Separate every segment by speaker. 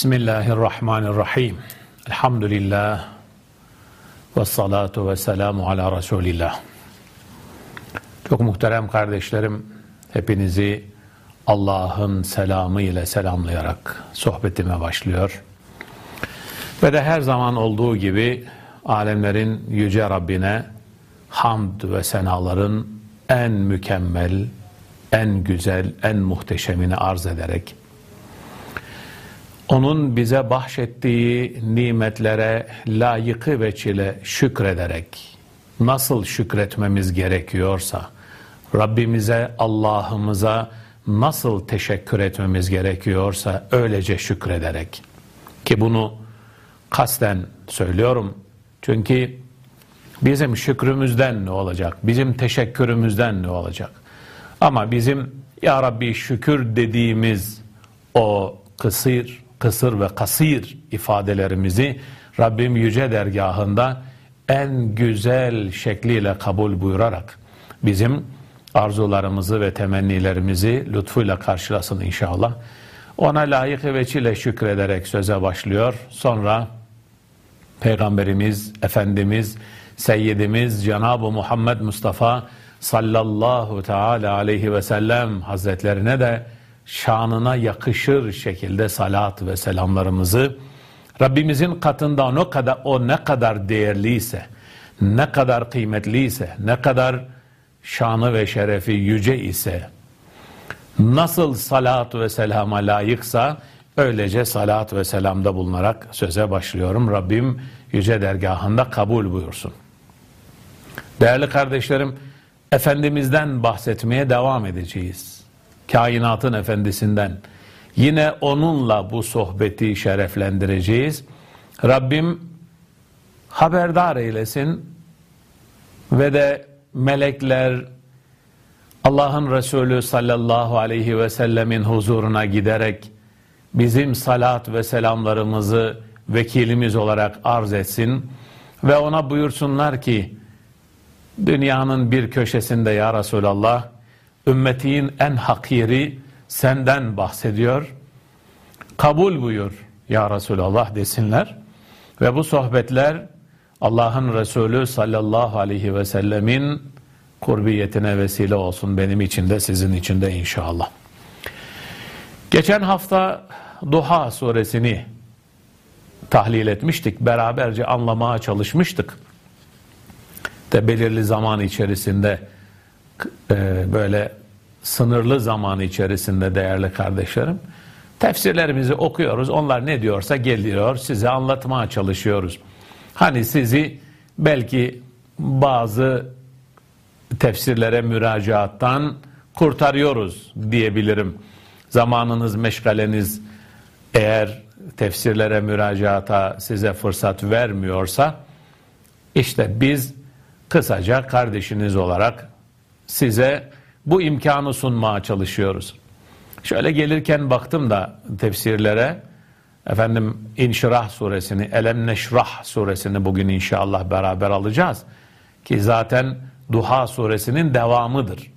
Speaker 1: Bismillahirrahmanirrahim. Elhamdülillah. Ve salatu ve selamu ala Resulillah. Çok muhterem kardeşlerim, hepinizi Allah'ın selamı ile selamlayarak sohbetime başlıyor. Ve de her zaman olduğu gibi alemlerin yüce Rabbine hamd ve senaların en mükemmel, en güzel, en muhteşemini arz ederek onun bize bahşettiği nimetlere layıkı ve çile şükrederek nasıl şükretmemiz gerekiyorsa Rabbimize, Allah'ımıza nasıl teşekkür etmemiz gerekiyorsa öylece şükrederek ki bunu kasten söylüyorum çünkü bizim şükrümüzden ne olacak? Bizim teşekkürümüzden ne olacak? Ama bizim Ya Rabbi şükür dediğimiz o kısır, kısır ve kasir ifadelerimizi Rabbim yüce dergahında en güzel şekliyle kabul buyurarak bizim arzularımızı ve temennilerimizi lütfuyla karşılasın inşallah. Ona layık ve çile şükrederek söze başlıyor. Sonra Peygamberimiz, Efendimiz, Seyyidimiz Cenab-ı Muhammed Mustafa sallallahu teala aleyhi ve sellem hazretlerine de şanına yakışır şekilde salat ve selamlarımızı Rabbimizin katında o kadar o ne kadar değerliyse, ne kadar kıymetliyse, ne kadar şanı ve şerefi yüce ise, nasıl salat ve selama layıksa öylece salat ve selamda bulunarak söze başlıyorum. Rabbim yüce dergahında kabul buyursun. Değerli kardeşlerim, Efendimiz'den bahsetmeye devam edeceğiz kainatın efendisinden. Yine onunla bu sohbeti şereflendireceğiz. Rabbim haberdar eylesin ve de melekler Allah'ın Resulü sallallahu aleyhi ve sellemin huzuruna giderek bizim salat ve selamlarımızı vekilimiz olarak arz etsin ve ona buyursunlar ki dünyanın bir köşesinde ya Resulallah ümmetin en hakiri senden bahsediyor. Kabul buyur ya Resulallah desinler. Ve bu sohbetler Allah'ın Resulü sallallahu aleyhi ve sellemin kurbiyetine vesile olsun benim için de sizin için de inşallah. Geçen hafta Duha suresini tahlil etmiştik. Beraberce anlamaya çalışmıştık. De belirli zaman içerisinde e, böyle sınırlı zaman içerisinde değerli kardeşlerim tefsirlerimizi okuyoruz. Onlar ne diyorsa geliyor size anlatmaya çalışıyoruz. Hani sizi belki bazı tefsirlere müracaattan kurtarıyoruz diyebilirim. Zamanınız, meşgaleniz eğer tefsirlere müracaata size fırsat vermiyorsa işte biz kısaca kardeşiniz olarak size bu imkanı sunmaya çalışıyoruz. Şöyle gelirken baktım da tefsirlere efendim İnşirah suresini, Elem Neşrah suresini bugün inşallah beraber alacağız. Ki zaten Duha suresinin devamıdır.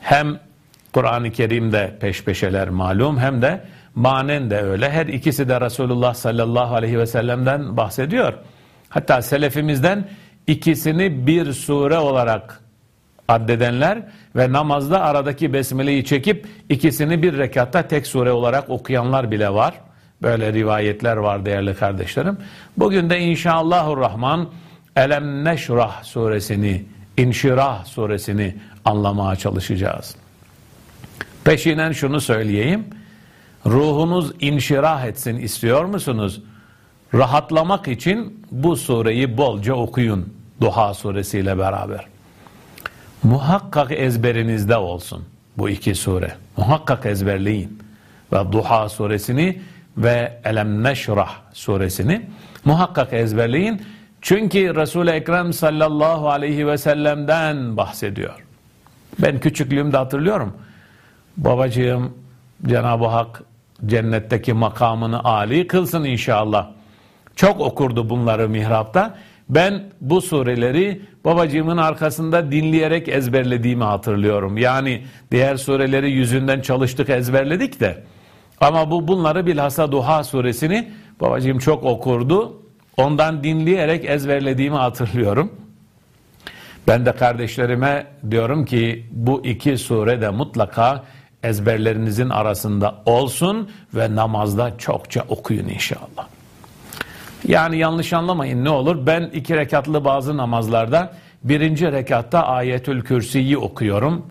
Speaker 1: Hem Kur'an-ı Kerim'de peş peşeler malum hem de manen de öyle. Her ikisi de Resulullah sallallahu aleyhi ve sellem'den bahsediyor. Hatta selefimizden ikisini bir sure olarak addedenler ve namazda aradaki besmeleyi çekip ikisini bir rekatta tek sure olarak okuyanlar bile var. Böyle rivayetler var değerli kardeşlerim. Bugün de inşallahurrahman Elem Neşrah suresini, İnşirah suresini anlamaya çalışacağız. Peşinen şunu söyleyeyim. Ruhunuz inşirah etsin istiyor musunuz? Rahatlamak için bu sureyi bolca okuyun. Duha suresiyle beraber muhakkak ezberinizde olsun bu iki sure. Muhakkak ezberleyin. Ve Duha suresini ve Elem Neşrah suresini muhakkak ezberleyin. Çünkü Resul-i Ekrem sallallahu aleyhi ve sellem'den bahsediyor. Ben küçüklüğümde hatırlıyorum. Babacığım Cenab-ı Hak cennetteki makamını âli kılsın inşallah. Çok okurdu bunları mihrapta. Ben bu sureleri babacığımın arkasında dinleyerek ezberlediğimi hatırlıyorum. Yani diğer sureleri yüzünden çalıştık ezberledik de Ama bu bunları bilhassa Duha suresini babacığım çok okurdu. Ondan dinleyerek ezberlediğimi hatırlıyorum. Ben de kardeşlerime diyorum ki bu iki sure de mutlaka ezberlerinizin arasında olsun ve namazda çokça okuyun inşallah. Yani yanlış anlamayın ne olur ben iki rekatlı bazı namazlarda birinci rekatta ayetül kürsiyi okuyorum.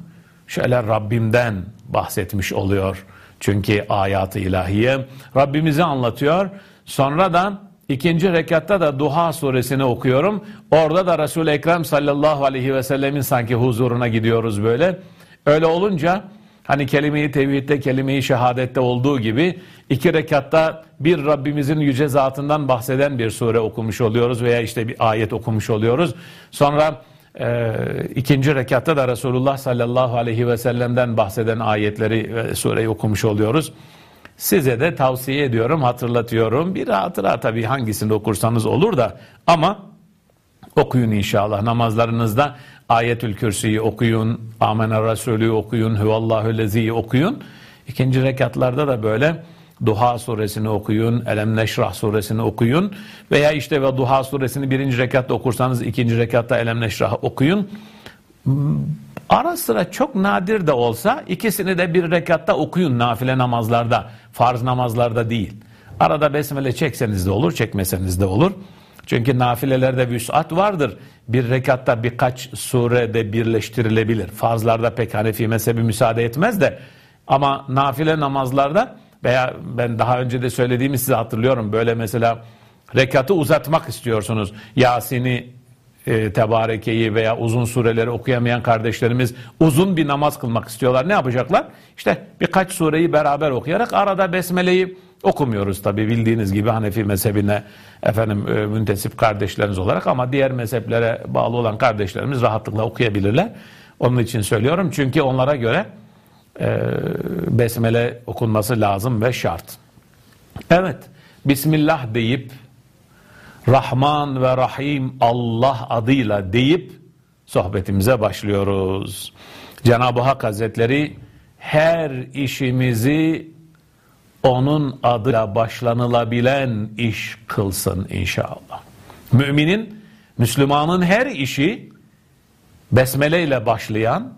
Speaker 1: Şöyle Rabbimden bahsetmiş oluyor. Çünkü ayat-ı ilahiye Rabbimizi anlatıyor. Sonradan ikinci rekatta da Duha suresini okuyorum. Orada da Resul-i Ekrem sallallahu aleyhi ve sellemin sanki huzuruna gidiyoruz böyle. Öyle olunca Hani kelime-i tevhidde, kelime-i şehadette olduğu gibi iki rekatta bir Rabbimizin yüce zatından bahseden bir sure okumuş oluyoruz veya işte bir ayet okumuş oluyoruz. Sonra e, ikinci rekatta da Resulullah sallallahu aleyhi ve sellem'den bahseden ayetleri ve sureyi okumuş oluyoruz. Size de tavsiye ediyorum, hatırlatıyorum. Bir hatıra tabii hangisini okursanız olur da ama okuyun inşallah namazlarınızda Ayetül Kürsi'yi okuyun, Amener Resulü okuyun, Hüvallahu Lezi'yi okuyun. İkinci rekatlarda da böyle Duha suresini okuyun, Elem Neşrah suresini okuyun veya işte ve Duha suresini birinci rekatta okursanız ikinci rekatta Elem Neşrah okuyun. Ara sıra çok nadir de olsa ikisini de bir rekatta okuyun nafile namazlarda, farz namazlarda değil. Arada besmele çekseniz de olur, çekmeseniz de olur. Çünkü nafilelerde vüsat vardır. Bir rekatta birkaç surede birleştirilebilir. Farzlarda pek Hanefi mezhebi müsaade etmez de. Ama nafile namazlarda veya ben daha önce de söylediğimi size hatırlıyorum. Böyle mesela rekatı uzatmak istiyorsunuz. Yasin'i e, tebarekeyi veya uzun sureleri okuyamayan kardeşlerimiz uzun bir namaz kılmak istiyorlar. Ne yapacaklar? İşte birkaç sureyi beraber okuyarak arada besmeleyi okumuyoruz tabi bildiğiniz gibi Hanefi mezhebine efendim e, müntesip kardeşleriniz olarak ama diğer mezheplere bağlı olan kardeşlerimiz rahatlıkla okuyabilirler. Onun için söylüyorum çünkü onlara göre e, besmele okunması lazım ve şart. Evet, Bismillah deyip Rahman ve Rahim Allah adıyla deyip sohbetimize başlıyoruz. Cenab-ı Hak Hazretleri her işimizi onun adıyla başlanılabilen iş kılsın inşallah. Müminin, Müslümanın her işi besmele ile başlayan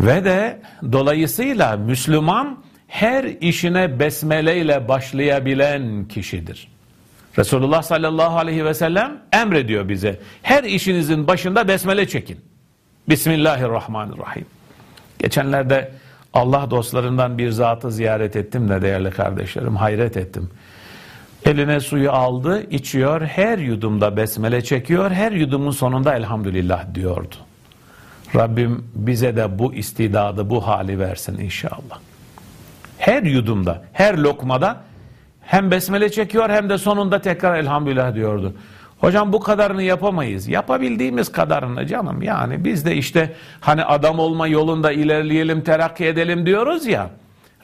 Speaker 1: ve de dolayısıyla Müslüman her işine besmele ile başlayabilen kişidir. Resulullah sallallahu aleyhi ve sellem emrediyor bize. Her işinizin başında besmele çekin. Bismillahirrahmanirrahim. Geçenlerde Allah dostlarından bir zatı ziyaret ettim de değerli kardeşlerim hayret ettim. Eline suyu aldı, içiyor, her yudumda besmele çekiyor, her yudumun sonunda elhamdülillah diyordu. Rabbim bize de bu istidadı, bu hali versin inşallah. Her yudumda, her lokmada hem besmele çekiyor hem de sonunda tekrar elhamdülillah diyordu. Hocam bu kadarını yapamayız. Yapabildiğimiz kadarını canım yani biz de işte hani adam olma yolunda ilerleyelim, terakki edelim diyoruz ya.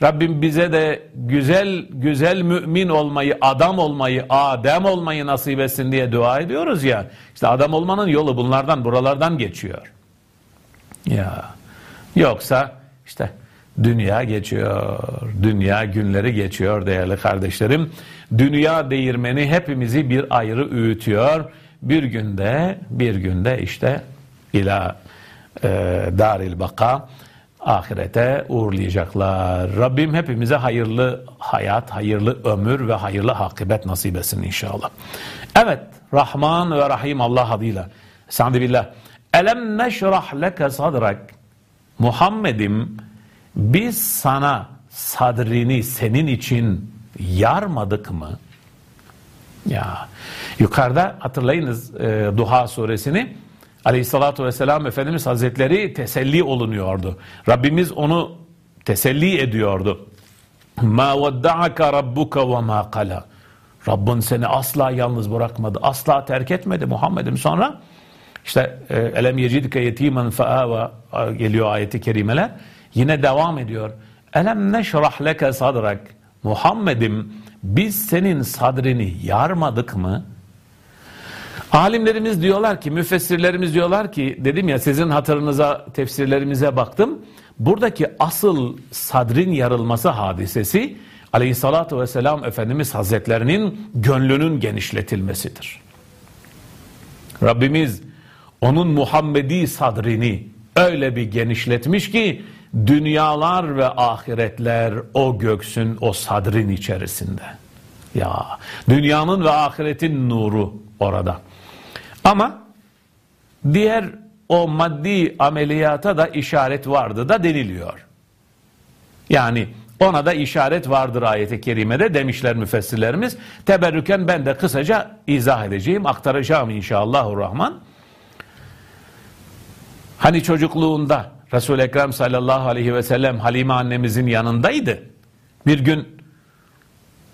Speaker 1: Rabbim bize de güzel güzel mümin olmayı, adam olmayı, adem olmayı nasip etsin diye dua ediyoruz ya. İşte adam olmanın yolu bunlardan, buralardan geçiyor. Ya yoksa işte dünya geçiyor, dünya günleri geçiyor değerli kardeşlerim. Dünya değirmeni hepimizi bir ayrı öğütüyor. Bir günde, bir günde işte ila e, daril baka ahirete uğurlayacaklar. Rabbim hepimize hayırlı hayat, hayırlı ömür ve hayırlı akıbet nasip etsin inşallah. Evet, Rahman ve Rahim Allah adıyla. Sa'di billah. Elem neşrah leke sadrak. Muhammed'im biz sana sadrini senin için yarmadık mı? Ya yukarıda hatırlayınız e, Duha suresini Aleyhissalatu vesselam Efendimiz Hazretleri teselli olunuyordu. Rabbimiz onu teselli ediyordu. Ma vedda'aka rabbuka ve ma kala. Rabbin seni asla yalnız bırakmadı. Asla terk etmedi Muhammed'im. Sonra işte e, elem yecidike yetimen feava geliyor ayeti kerimeler. Yine devam ediyor. Elem neşrah leke sadrak. Muhammed'im biz senin sadrini yarmadık mı? Alimlerimiz diyorlar ki, müfessirlerimiz diyorlar ki, dedim ya sizin hatırınıza, tefsirlerimize baktım. Buradaki asıl sadrin yarılması hadisesi aleyhissalatü vesselam Efendimiz Hazretlerinin gönlünün genişletilmesidir. Rabbimiz onun Muhammedi sadrini öyle bir genişletmiş ki dünyalar ve ahiretler o göksün o sadrin içerisinde. Ya dünyanın ve ahiretin nuru orada. Ama diğer o maddi ameliyata da işaret vardı da deniliyor. Yani ona da işaret vardır ayeti kerimede demişler müfessirlerimiz. Teberrüken ben de kısaca izah edeceğim, aktaracağım inşallahurrahman. Hani çocukluğunda resul Ekrem sallallahu aleyhi ve sellem Halime annemizin yanındaydı. Bir gün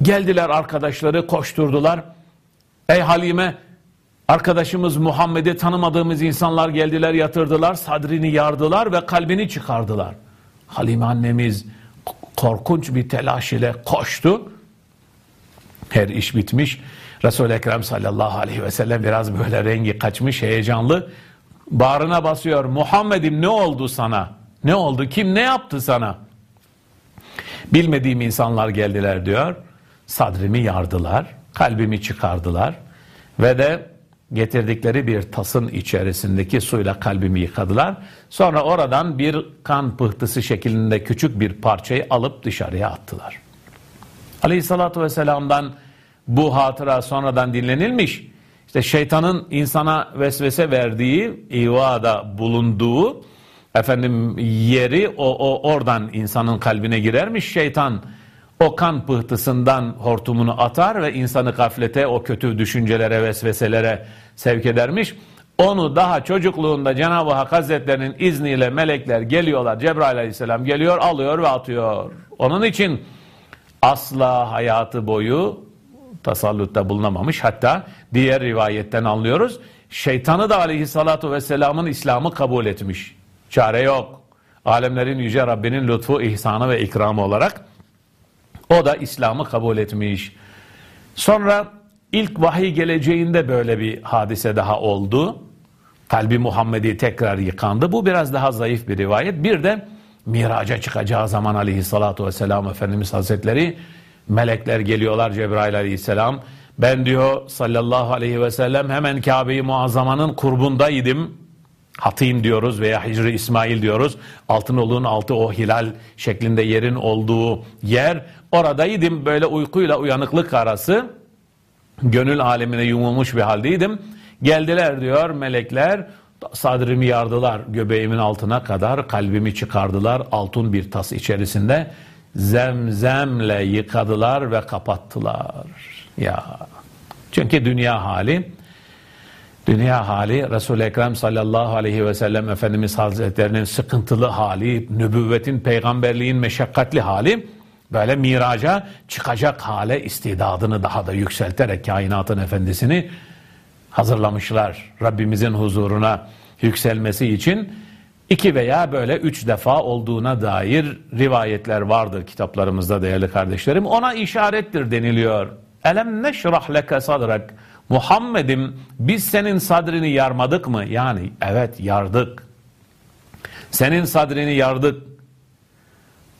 Speaker 1: geldiler arkadaşları koşturdular. Ey Halime arkadaşımız Muhammed'i tanımadığımız insanlar geldiler yatırdılar. Sadrini yardılar ve kalbini çıkardılar. Halime annemiz korkunç bir telaş ile koştu. Her iş bitmiş. Resul-i Ekrem sallallahu aleyhi ve sellem biraz böyle rengi kaçmış, heyecanlı. Bağrına basıyor. Muhammed'im ne oldu sana? Ne oldu? Kim ne yaptı sana? Bilmediğim insanlar geldiler diyor. Sadrimi yardılar, kalbimi çıkardılar ve de getirdikleri bir tasın içerisindeki suyla kalbimi yıkadılar. Sonra oradan bir kan pıhtısı şeklinde küçük bir parçayı alıp dışarıya attılar. Aleyhissalatü vesselam'dan bu hatıra sonradan dinlenilmiş. İşte şeytanın insana vesvese verdiği, ivada bulunduğu efendim yeri o, o oradan insanın kalbine girermiş şeytan o kan pıhtısından hortumunu atar ve insanı gaflete, o kötü düşüncelere, vesveselere sevk edermiş. Onu daha çocukluğunda Cenab-ı Hak Hazretlerinin izniyle melekler geliyorlar. Cebrail aleyhisselam geliyor, alıyor ve atıyor. Onun için asla hayatı boyu tasallutta bulunamamış. Hatta diğer rivayetten anlıyoruz. Şeytanı da aleyhissalatu vesselamın İslam'ı kabul etmiş. Çare yok. Alemlerin yüce Rabbinin lütfu, ihsanı ve ikramı olarak o da İslam'ı kabul etmiş. Sonra ilk vahiy geleceğinde böyle bir hadise daha oldu. Kalbi Muhammed'i tekrar yıkandı. Bu biraz daha zayıf bir rivayet. Bir de miraca çıkacağı zaman aleyhissalatu vesselam Efendimiz Hazretleri melekler geliyorlar Cebrail aleyhisselam. Ben diyor sallallahu aleyhi ve sellem hemen Kabe-i Muazzama'nın kurbundaydım. Hatîm diyoruz veya Hicri İsmail diyoruz. Altınoluk'un altı o hilal şeklinde yerin olduğu yer. Oradaydım böyle uykuyla uyanıklık arası. Gönül alemine yumulmuş bir haldeydim. Geldiler diyor melekler. Sadrimi yardılar göbeğimin altına kadar kalbimi çıkardılar altın bir tas içerisinde zemzemle yıkadılar ve kapattılar. Ya çünkü dünya hali Dünya hali Resul-i Ekrem sallallahu aleyhi ve sellem Efendimiz Hazretlerinin sıkıntılı hali, nübüvvetin, peygamberliğin meşakkatli hali böyle miraca çıkacak hale istidadını daha da yükselterek kainatın efendisini hazırlamışlar. Rabbimizin huzuruna yükselmesi için iki veya böyle üç defa olduğuna dair rivayetler vardır kitaplarımızda değerli kardeşlerim. Ona işarettir deniliyor. Elem neşrah leke sadrak Muhammed'im biz senin sadrini yarmadık mı? Yani evet yardık. Senin sadrini yardık.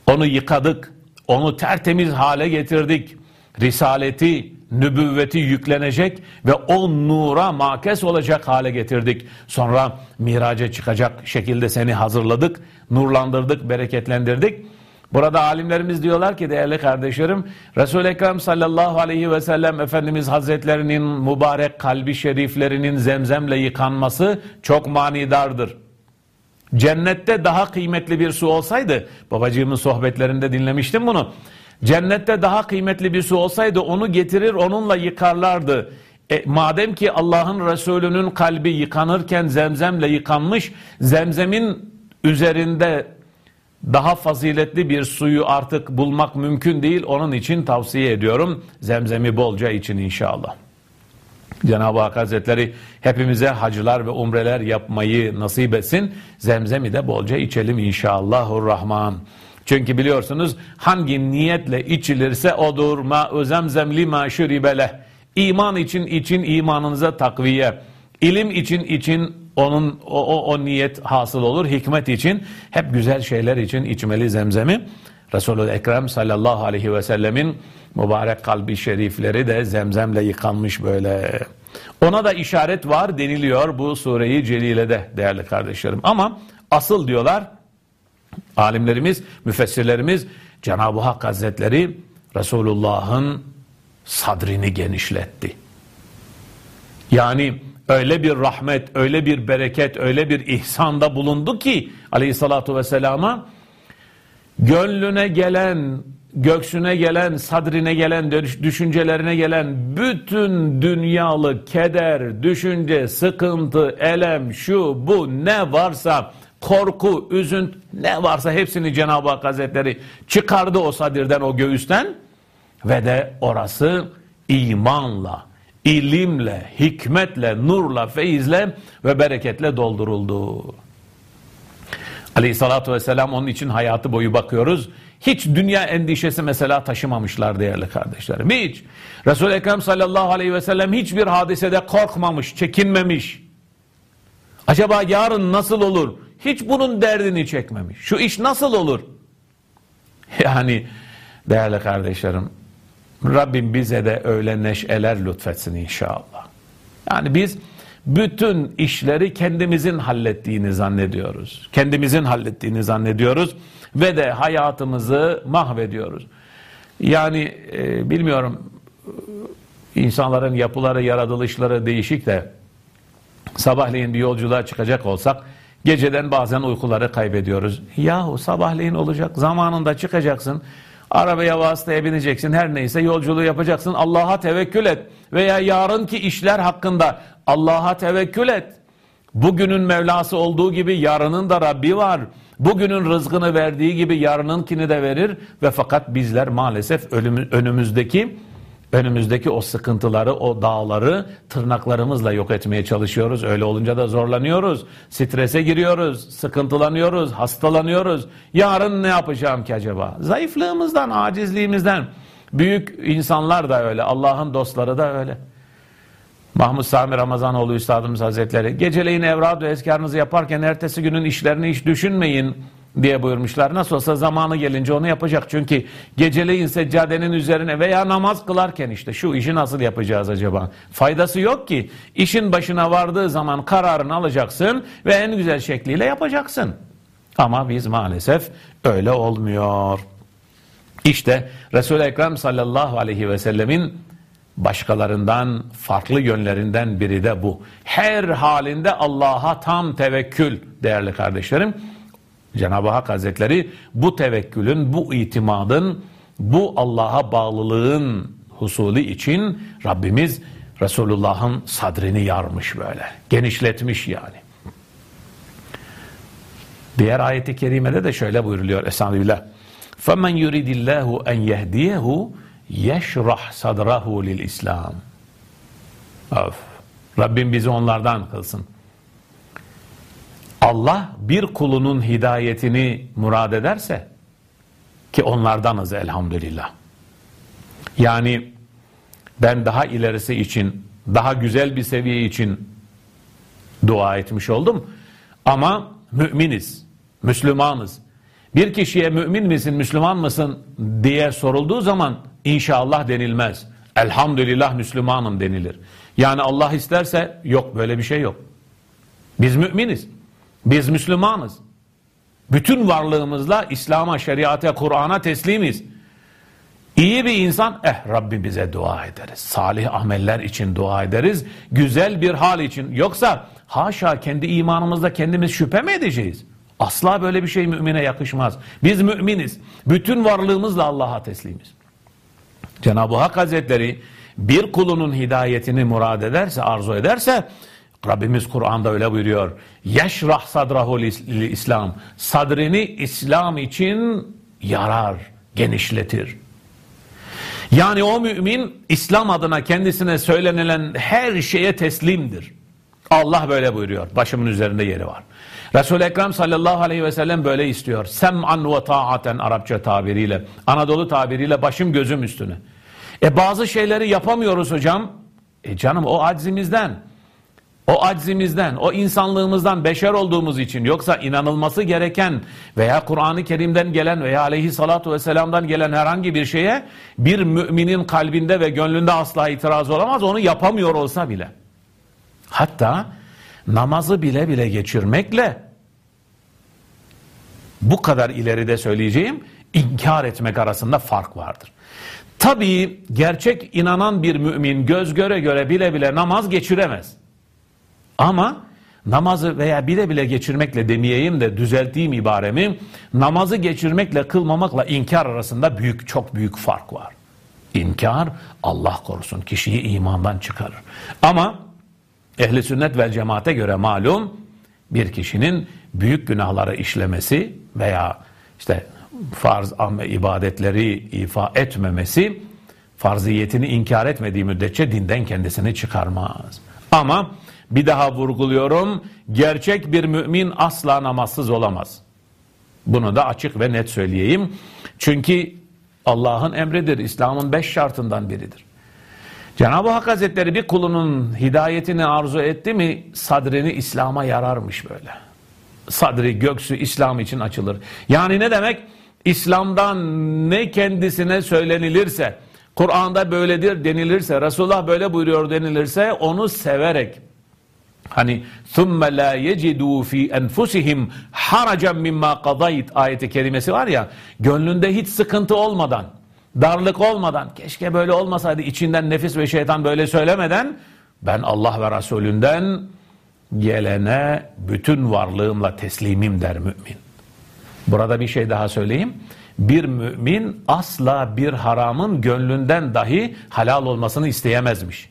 Speaker 1: Onu yıkadık. Onu tertemiz hale getirdik. Risaleti, nübüvveti yüklenecek ve o nura makes olacak hale getirdik. Sonra miraca çıkacak şekilde seni hazırladık, nurlandırdık, bereketlendirdik. Burada alimlerimiz diyorlar ki değerli kardeşlerim Resul-i Ekrem sallallahu aleyhi ve sellem Efendimiz Hazretlerinin mübarek kalbi şeriflerinin zemzemle yıkanması çok manidardır. Cennette daha kıymetli bir su olsaydı babacığımın sohbetlerinde dinlemiştim bunu. Cennette daha kıymetli bir su olsaydı onu getirir onunla yıkarlardı. E, madem ki Allah'ın Resulü'nün kalbi yıkanırken zemzemle yıkanmış, zemzemin üzerinde daha faziletli bir suyu artık bulmak mümkün değil. Onun için tavsiye ediyorum. Zemzemi bolca için inşallah. Cenab-ı Hak Hazretleri hepimize hacılar ve umreler yapmayı nasip etsin. Zemzemi de bolca içelim inşallahurrahman. Çünkü biliyorsunuz hangi niyetle içilirse odur ma zemzem lima şuribeleh. iman için için imanınıza takviye, ilim için için onun o, o, o niyet hasıl olur, hikmet için hep güzel şeyler için içmeli zemzemi. Resulü Ekrem sallallahu aleyhi ve sellemin mübarek kalbi şerifleri de zemzemle yıkanmış böyle. Ona da işaret var deniliyor bu sureyi celilede değerli kardeşlerim. Ama asıl diyorlar alimlerimiz, müfessirlerimiz Cenab-ı Hak Hazretleri Resulullah'ın sadrini genişletti. Yani öyle bir rahmet, öyle bir bereket, öyle bir ihsanda bulundu ki aleyhissalatu vesselama gönlüne gelen, göksüne gelen, sadrine gelen, düşüncelerine gelen bütün dünyalı keder, düşünce, sıkıntı, elem, şu, bu ne varsa korku, üzüntü ne varsa hepsini Cenab-ı Hak Hazretleri çıkardı o sadirden, o göğüsten ve de orası imanla, ilimle, hikmetle, nurla, feyizle ve bereketle dolduruldu. Aleyhissalatü vesselam onun için hayatı boyu bakıyoruz. Hiç dünya endişesi mesela taşımamışlar değerli kardeşlerim. Hiç. Resul-i Ekrem sallallahu aleyhi ve sellem hiçbir hadisede korkmamış, çekinmemiş. Acaba yarın nasıl olur? Hiç bunun derdini çekmemiş. Şu iş nasıl olur? Yani değerli kardeşlerim Rabbim bize de öyle neşeler lütfetsin inşallah. Yani biz bütün işleri kendimizin hallettiğini zannediyoruz. Kendimizin hallettiğini zannediyoruz ve de hayatımızı mahvediyoruz. Yani e, bilmiyorum insanların yapıları, yaratılışları değişik de sabahleyin bir yolculuğa çıkacak olsak geceden bazen uykuları kaybediyoruz. Yahu sabahleyin olacak, zamanında çıkacaksın. Arabaya vasıtaya bineceksin her neyse yolculuğu yapacaksın. Allah'a tevekkül et. Veya yarınki işler hakkında Allah'a tevekkül et. Bugünün Mevlası olduğu gibi yarının da Rabbi var. Bugünün rızkını verdiği gibi yarınınkini de verir. Ve fakat bizler maalesef önümüzdeki önümüzdeki o sıkıntıları, o dağları tırnaklarımızla yok etmeye çalışıyoruz. Öyle olunca da zorlanıyoruz. Strese giriyoruz, sıkıntılanıyoruz, hastalanıyoruz. Yarın ne yapacağım ki acaba? Zayıflığımızdan, acizliğimizden. Büyük insanlar da öyle, Allah'ın dostları da öyle. Mahmud Sami Ramazanoğlu Üstadımız Hazretleri, geceleyin evrad ve eskarınızı yaparken ertesi günün işlerini hiç düşünmeyin diye buyurmuşlar. Nasıl olsa zamanı gelince onu yapacak. Çünkü geceleyin seccadenin üzerine veya namaz kılarken işte şu işi nasıl yapacağız acaba? Faydası yok ki. İşin başına vardığı zaman kararını alacaksın ve en güzel şekliyle yapacaksın. Ama biz maalesef öyle olmuyor. İşte Resul-i Ekrem sallallahu aleyhi ve sellemin başkalarından farklı yönlerinden biri de bu. Her halinde Allah'a tam tevekkül değerli kardeşlerim. Cenab-ı Hak Hazretleri bu tevekkülün, bu itimadın, bu Allah'a bağlılığın husulü için Rabbimiz Resulullah'ın sadrini yarmış böyle. Genişletmiş yani. Diğer ayeti kerimede de şöyle buyuruluyor Estağfirullah. فَمَنْ يُرِدِ اللّٰهُ اَنْ يَهْدِيَهُ يَشْرَحْ صَدْرَهُ لِلْاِسْلَامِ Of. Rabbim bizi onlardan kılsın. Allah bir kulunun hidayetini murad ederse ki onlardanız elhamdülillah. Yani ben daha ilerisi için, daha güzel bir seviye için dua etmiş oldum. Ama müminiz, Müslümanız. Bir kişiye mümin misin, Müslüman mısın diye sorulduğu zaman inşallah denilmez. Elhamdülillah Müslümanım denilir. Yani Allah isterse yok böyle bir şey yok. Biz müminiz. Biz Müslümanız. Bütün varlığımızla İslam'a, şeriata, Kur'an'a teslimiz. İyi bir insan, eh Rabbi bize dua ederiz. Salih ameller için dua ederiz. Güzel bir hal için. Yoksa haşa kendi imanımızda kendimiz şüphe mi edeceğiz? Asla böyle bir şey mümine yakışmaz. Biz müminiz. Bütün varlığımızla Allah'a teslimiz. Cenab-ı Hak Hazretleri bir kulunun hidayetini murad ederse, arzu ederse Rabbimiz Kur'an'da öyle buyuruyor. Yeşrah sadrahu İslam. Sadrini İslam için yarar, genişletir. Yani o mümin İslam adına kendisine söylenilen her şeye teslimdir. Allah böyle buyuruyor. Başımın üzerinde yeri var. Resul-i Ekrem sallallahu aleyhi ve sellem böyle istiyor. Sem'an ve ta'aten Arapça tabiriyle. Anadolu tabiriyle başım gözüm üstüne. E bazı şeyleri yapamıyoruz hocam. E canım o aczimizden, o aczimizden, o insanlığımızdan beşer olduğumuz için yoksa inanılması gereken veya Kur'an-ı Kerim'den gelen veya aleyhissalatu vesselam'dan gelen herhangi bir şeye bir müminin kalbinde ve gönlünde asla itiraz olamaz onu yapamıyor olsa bile. Hatta namazı bile bile geçirmekle bu kadar ileride söyleyeceğim inkar etmek arasında fark vardır. Tabii gerçek inanan bir mümin göz göre göre bile bile namaz geçiremez. Ama namazı veya bile bile geçirmekle demeyeyim de düzelttiğim ibaremi namazı geçirmekle kılmamakla inkar arasında büyük çok büyük fark var. İnkar Allah korusun kişiyi imandan çıkarır. Ama ehli sünnet ve cemaate göre malum bir kişinin büyük günahları işlemesi veya işte farz ibadetleri ifa etmemesi farziyetini inkar etmediği müddetçe dinden kendisini çıkarmaz. Ama bir daha vurguluyorum gerçek bir mümin asla namazsız olamaz. Bunu da açık ve net söyleyeyim. Çünkü Allah'ın emridir. İslam'ın beş şartından biridir. Cenab-ı Hak Hazretleri bir kulunun hidayetini arzu etti mi sadrini İslam'a yararmış böyle. Sadri göksü İslam için açılır. Yani ne demek? İslam'dan ne kendisine söylenilirse, Kur'an'da böyledir denilirse, Resulullah böyle buyuruyor denilirse onu severek Hani ثُمَّ لَا يَجِدُوا ف۪ي اَنْفُسِهِمْ حَرَجًا مِمَّا قَضَيْتْ ayeti kerimesi var ya, gönlünde hiç sıkıntı olmadan, darlık olmadan, keşke böyle olmasaydı içinden nefis ve şeytan böyle söylemeden, ben Allah ve Resulünden gelene bütün varlığımla teslimim der mümin. Burada bir şey daha söyleyeyim. Bir mümin asla bir haramın gönlünden dahi halal olmasını isteyemezmiş.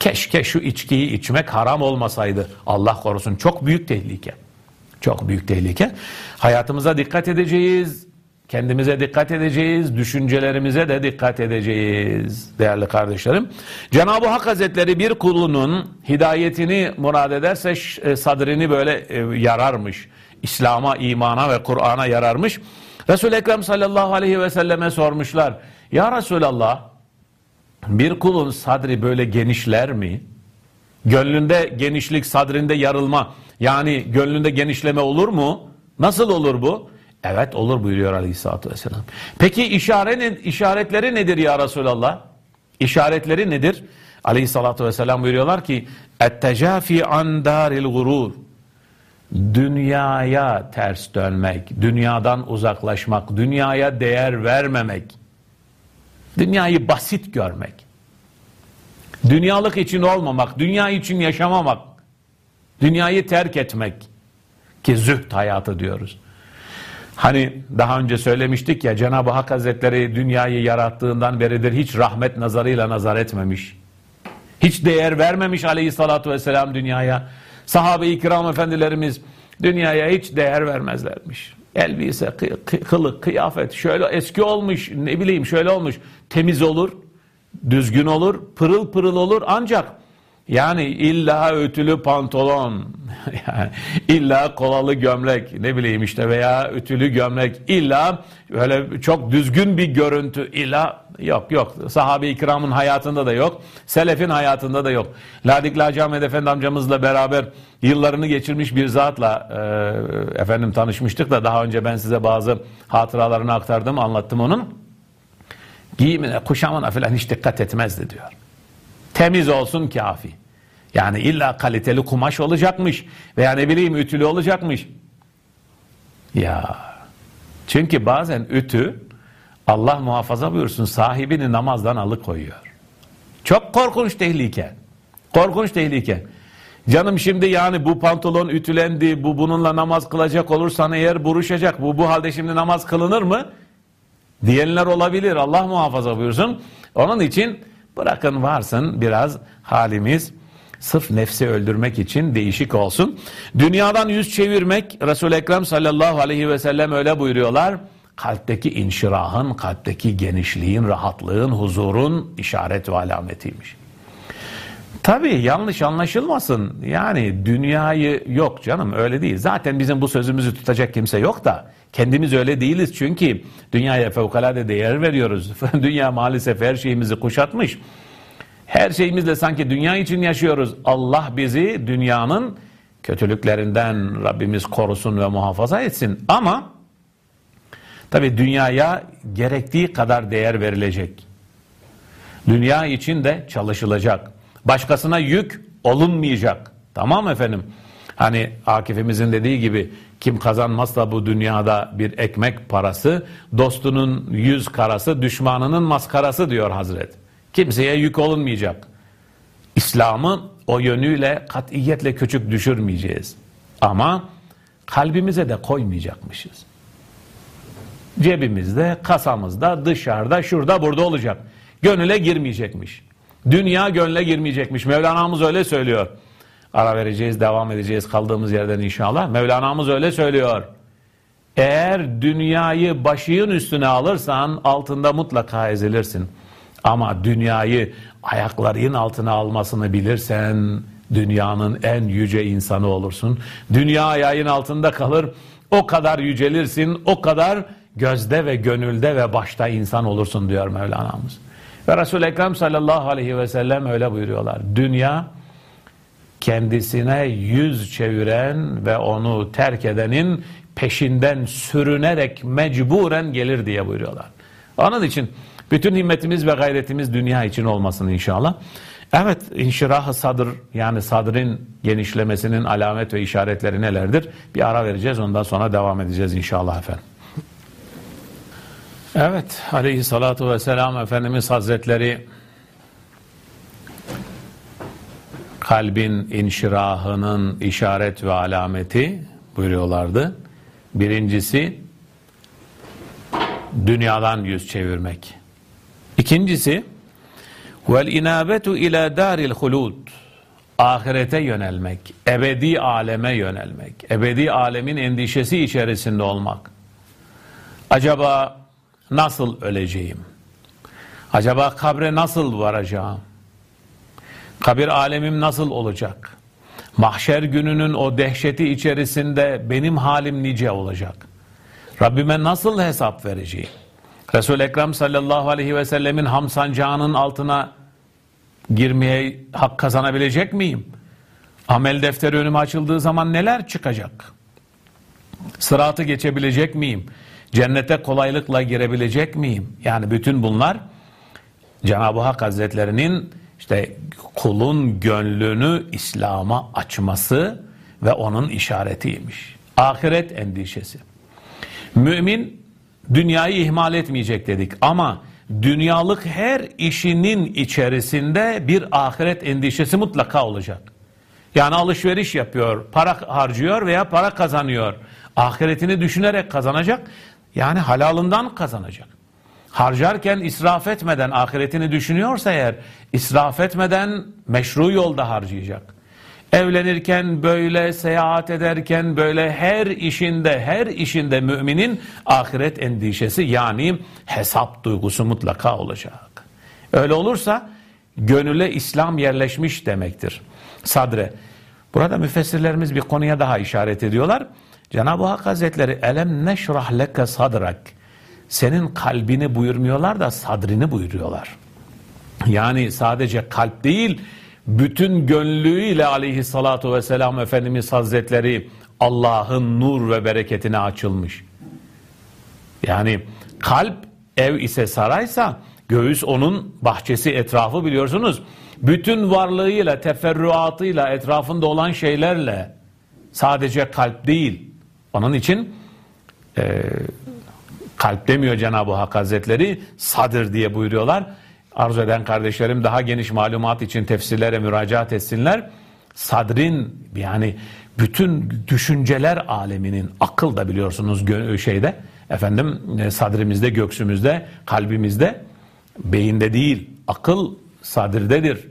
Speaker 1: Keşke şu içkiyi içmek haram olmasaydı. Allah korusun çok büyük tehlike. Çok büyük tehlike. Hayatımıza dikkat edeceğiz. Kendimize dikkat edeceğiz. Düşüncelerimize de dikkat edeceğiz. Değerli kardeşlerim. Cenab-ı Hak Hazretleri bir kulunun hidayetini murad ederse e, sadrini böyle e, yararmış. İslam'a, imana ve Kur'an'a yararmış. Resul-i Ekrem sallallahu aleyhi ve selleme sormuşlar. Ya Resulallah bir kulun sadri böyle genişler mi? Gönlünde genişlik, sadrinde yarılma, yani gönlünde genişleme olur mu? Nasıl olur bu? Evet olur buyuruyor aleyhissalatü vesselam. Peki işaretin, işaretleri nedir ya Resulallah? İşaretleri nedir? Aleyhissalatü vesselam buyuruyorlar ki ettecafi an daril gurur dünyaya ters dönmek, dünyadan uzaklaşmak, dünyaya değer vermemek Dünyayı basit görmek. Dünyalık için olmamak, dünya için yaşamamak. Dünyayı terk etmek. Ki zühd hayatı diyoruz. Hani daha önce söylemiştik ya Cenab-ı Hak Hazretleri dünyayı yarattığından beridir hiç rahmet nazarıyla nazar etmemiş. Hiç değer vermemiş aleyhissalatu vesselam dünyaya. Sahabe-i kiram efendilerimiz dünyaya hiç değer vermezlermiş elbise, kılık, kıyafet şöyle eski olmuş, ne bileyim şöyle olmuş. Temiz olur, düzgün olur, pırıl pırıl olur ancak yani illa ötülü pantolon, illa kolalı gömlek, ne bileyim işte veya ötülü gömlek, illa böyle çok düzgün bir görüntü, illa yok yok. Sahabe-i hayatında da yok, selefin hayatında da yok. Ladik Laci Ahmet Efendi amcamızla beraber yıllarını geçirmiş bir zatla e, efendim tanışmıştık da daha önce ben size bazı hatıralarını aktardım, anlattım onun. Giyimine, kuşamına falan hiç dikkat etmezdi diyor. Temiz olsun kafi. Yani illa kaliteli kumaş olacakmış veya ne bileyim ütülü olacakmış. Ya çünkü bazen ütü Allah muhafaza buyursun sahibini namazdan alıkoyuyor. Çok korkunç tehlike. Korkunç tehlike. Canım şimdi yani bu pantolon ütülendi, bu bununla namaz kılacak olursan eğer buruşacak. Bu bu halde şimdi namaz kılınır mı? Diyenler olabilir. Allah muhafaza buyursun. Onun için Bırakın varsın biraz halimiz sırf nefsi öldürmek için değişik olsun. Dünyadan yüz çevirmek Resul-i Ekrem sallallahu aleyhi ve sellem öyle buyuruyorlar. Kalpteki inşirahın, kalpteki genişliğin, rahatlığın, huzurun işaret ve alametiymiş. Tabii yanlış anlaşılmasın. Yani dünyayı yok canım öyle değil. Zaten bizim bu sözümüzü tutacak kimse yok da kendimiz öyle değiliz çünkü dünyaya fevkalade değer veriyoruz. Dünya maalesef her şeyimizi kuşatmış. Her şeyimizle sanki dünya için yaşıyoruz. Allah bizi dünyanın kötülüklerinden Rabbimiz korusun ve muhafaza etsin. Ama tabi dünyaya gerektiği kadar değer verilecek. Dünya için de çalışılacak. Başkasına yük olunmayacak. Tamam efendim? Hani Akif'imizin dediği gibi kim kazanmazsa bu dünyada bir ekmek parası, dostunun yüz karası, düşmanının maskarası diyor Hazret. Kimseye yük olunmayacak. İslam'ı o yönüyle katiyetle küçük düşürmeyeceğiz. Ama kalbimize de koymayacakmışız. Cebimizde, kasamızda, dışarıda, şurada, burada olacak. Gönüle girmeyecekmiş. Dünya gönle girmeyecekmiş. Mevlana'mız öyle söylüyor. Ara vereceğiz, devam edeceğiz kaldığımız yerden inşallah. Mevlana'mız öyle söylüyor. Eğer dünyayı başının üstüne alırsan altında mutlaka ezilirsin. Ama dünyayı ayakların altına almasını bilirsen dünyanın en yüce insanı olursun. Dünya ayağın altında kalır. O kadar yücelirsin, o kadar gözde ve gönülde ve başta insan olursun diyor Mevlana'mız. Ve Resul-i Ekrem sallallahu aleyhi ve sellem öyle buyuruyorlar. Dünya kendisine yüz çeviren ve onu terk edenin peşinden sürünerek mecburen gelir diye buyuruyorlar. Onun için bütün himmetimiz ve gayretimiz dünya için olmasın inşallah. Evet inşirah sadır yani sadrin genişlemesinin alamet ve işaretleri nelerdir? Bir ara vereceğiz ondan sonra devam edeceğiz inşallah efendim. Evet aleyhissalatu vesselam Efendimiz Hazretleri kalbin inşirahının işaret ve alameti buyuruyorlardı. Birincisi dünyadan yüz çevirmek. İkincisi vel inabetu ila daril hulud ahirete yönelmek, ebedi aleme yönelmek, ebedi alemin endişesi içerisinde olmak. Acaba nasıl öleceğim? Acaba kabre nasıl varacağım? Kabir alemim nasıl olacak? Mahşer gününün o dehşeti içerisinde benim halim nice olacak? Rabbime nasıl hesap vereceğim? Resul-i Ekrem sallallahu aleyhi ve sellemin ham sancağının altına girmeye hak kazanabilecek miyim? Amel defteri önüme açıldığı zaman neler çıkacak? Sıratı geçebilecek miyim? Cennete kolaylıkla girebilecek miyim? Yani bütün bunlar Cenab-ı Hak Hazretlerinin işte kulun gönlünü İslam'a açması ve onun işaretiymiş. Ahiret endişesi. Mümin dünyayı ihmal etmeyecek dedik ama dünyalık her işinin içerisinde bir ahiret endişesi mutlaka olacak. Yani alışveriş yapıyor, para harcıyor veya para kazanıyor. Ahiretini düşünerek kazanacak. Yani halalından kazanacak harcarken israf etmeden ahiretini düşünüyorsa eğer israf etmeden meşru yolda harcayacak. Evlenirken böyle, seyahat ederken böyle her işinde, her işinde müminin ahiret endişesi yani hesap duygusu mutlaka olacak. Öyle olursa gönüle İslam yerleşmiş demektir. Sadre. Burada müfessirlerimiz bir konuya daha işaret ediyorlar. Cenab-ı Hak Hazretleri elem neşrah leke sadrak senin kalbini buyurmuyorlar da sadrini buyuruyorlar. Yani sadece kalp değil, bütün gönlüyle aleyhissalatu vesselam Efendimiz Hazretleri Allah'ın nur ve bereketine açılmış. Yani kalp ev ise saraysa göğüs onun bahçesi etrafı biliyorsunuz. Bütün varlığıyla, teferruatıyla, etrafında olan şeylerle sadece kalp değil. Onun için e, Kalp demiyor Cenab-ı Hak Hazretleri, sadır diye buyuruyorlar. Arzu eden kardeşlerim daha geniş malumat için tefsirlere müracaat etsinler. Sadrin yani bütün düşünceler aleminin akıl da biliyorsunuz şeyde efendim e, sadrimizde, göksümüzde, kalbimizde, beyinde değil, akıl sadirdedir.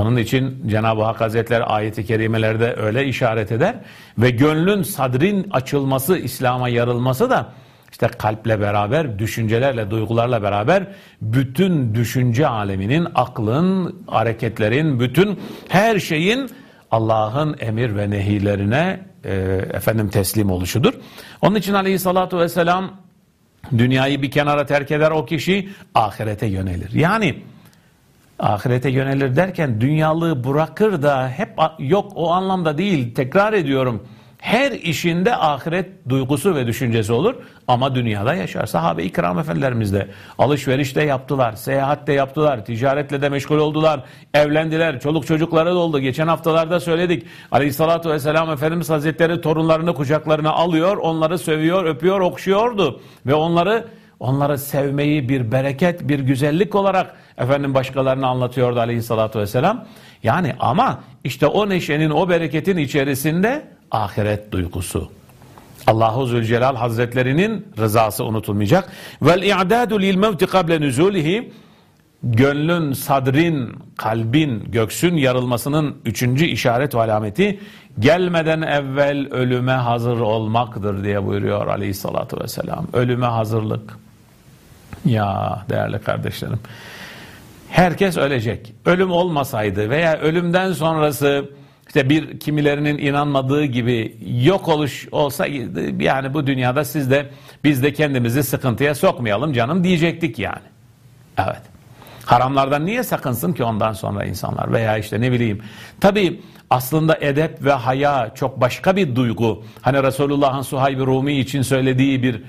Speaker 1: Onun için Cenab-ı Hak Hazretleri ayeti kerimelerde öyle işaret eder ve gönlün sadrin açılması, İslam'a yarılması da işte kalple beraber, düşüncelerle, duygularla beraber bütün düşünce aleminin, aklın, hareketlerin, bütün her şeyin Allah'ın emir ve nehilerine e, efendim teslim oluşudur. Onun için aleyhissalatu vesselam dünyayı bir kenara terk eder o kişi ahirete yönelir. Yani ahirete yönelir derken dünyalığı bırakır da hep yok o anlamda değil tekrar ediyorum. Her işinde ahiret duygusu ve düşüncesi olur ama dünyada yaşar. Sahabe-i kiram efendilerimiz de alışverişte yaptılar, seyahatte yaptılar, ticaretle de meşgul oldular, evlendiler, çoluk çocukları da oldu. Geçen haftalarda söyledik. Aleyhissalatu vesselam Efendimiz Hazretleri torunlarını kucaklarına alıyor, onları sövüyor, öpüyor, okşuyordu ve onları onları sevmeyi bir bereket, bir güzellik olarak efendim başkalarına anlatıyordu aleyhissalatu vesselam. Yani ama işte o neşenin, o bereketin içerisinde ahiret duygusu. Allahu Zülcelal Hazretlerinin rızası unutulmayacak. Vel i'dadu lil mevti kable nüzulihi gönlün, sadrin, kalbin, göksün yarılmasının üçüncü işaret ve alameti gelmeden evvel ölüme hazır olmaktır diye buyuruyor aleyhissalatu vesselam. Ölüme hazırlık. Ya değerli kardeşlerim. Herkes ölecek. Ölüm olmasaydı veya ölümden sonrası işte bir kimilerinin inanmadığı gibi yok oluş olsa yani bu dünyada siz de biz de kendimizi sıkıntıya sokmayalım canım diyecektik yani. Evet. Haramlardan niye sakınsın ki ondan sonra insanlar veya işte ne bileyim. Tabi aslında edep ve haya çok başka bir duygu. Hani Resulullah'ın Suhayb-i Rumi için söylediği bir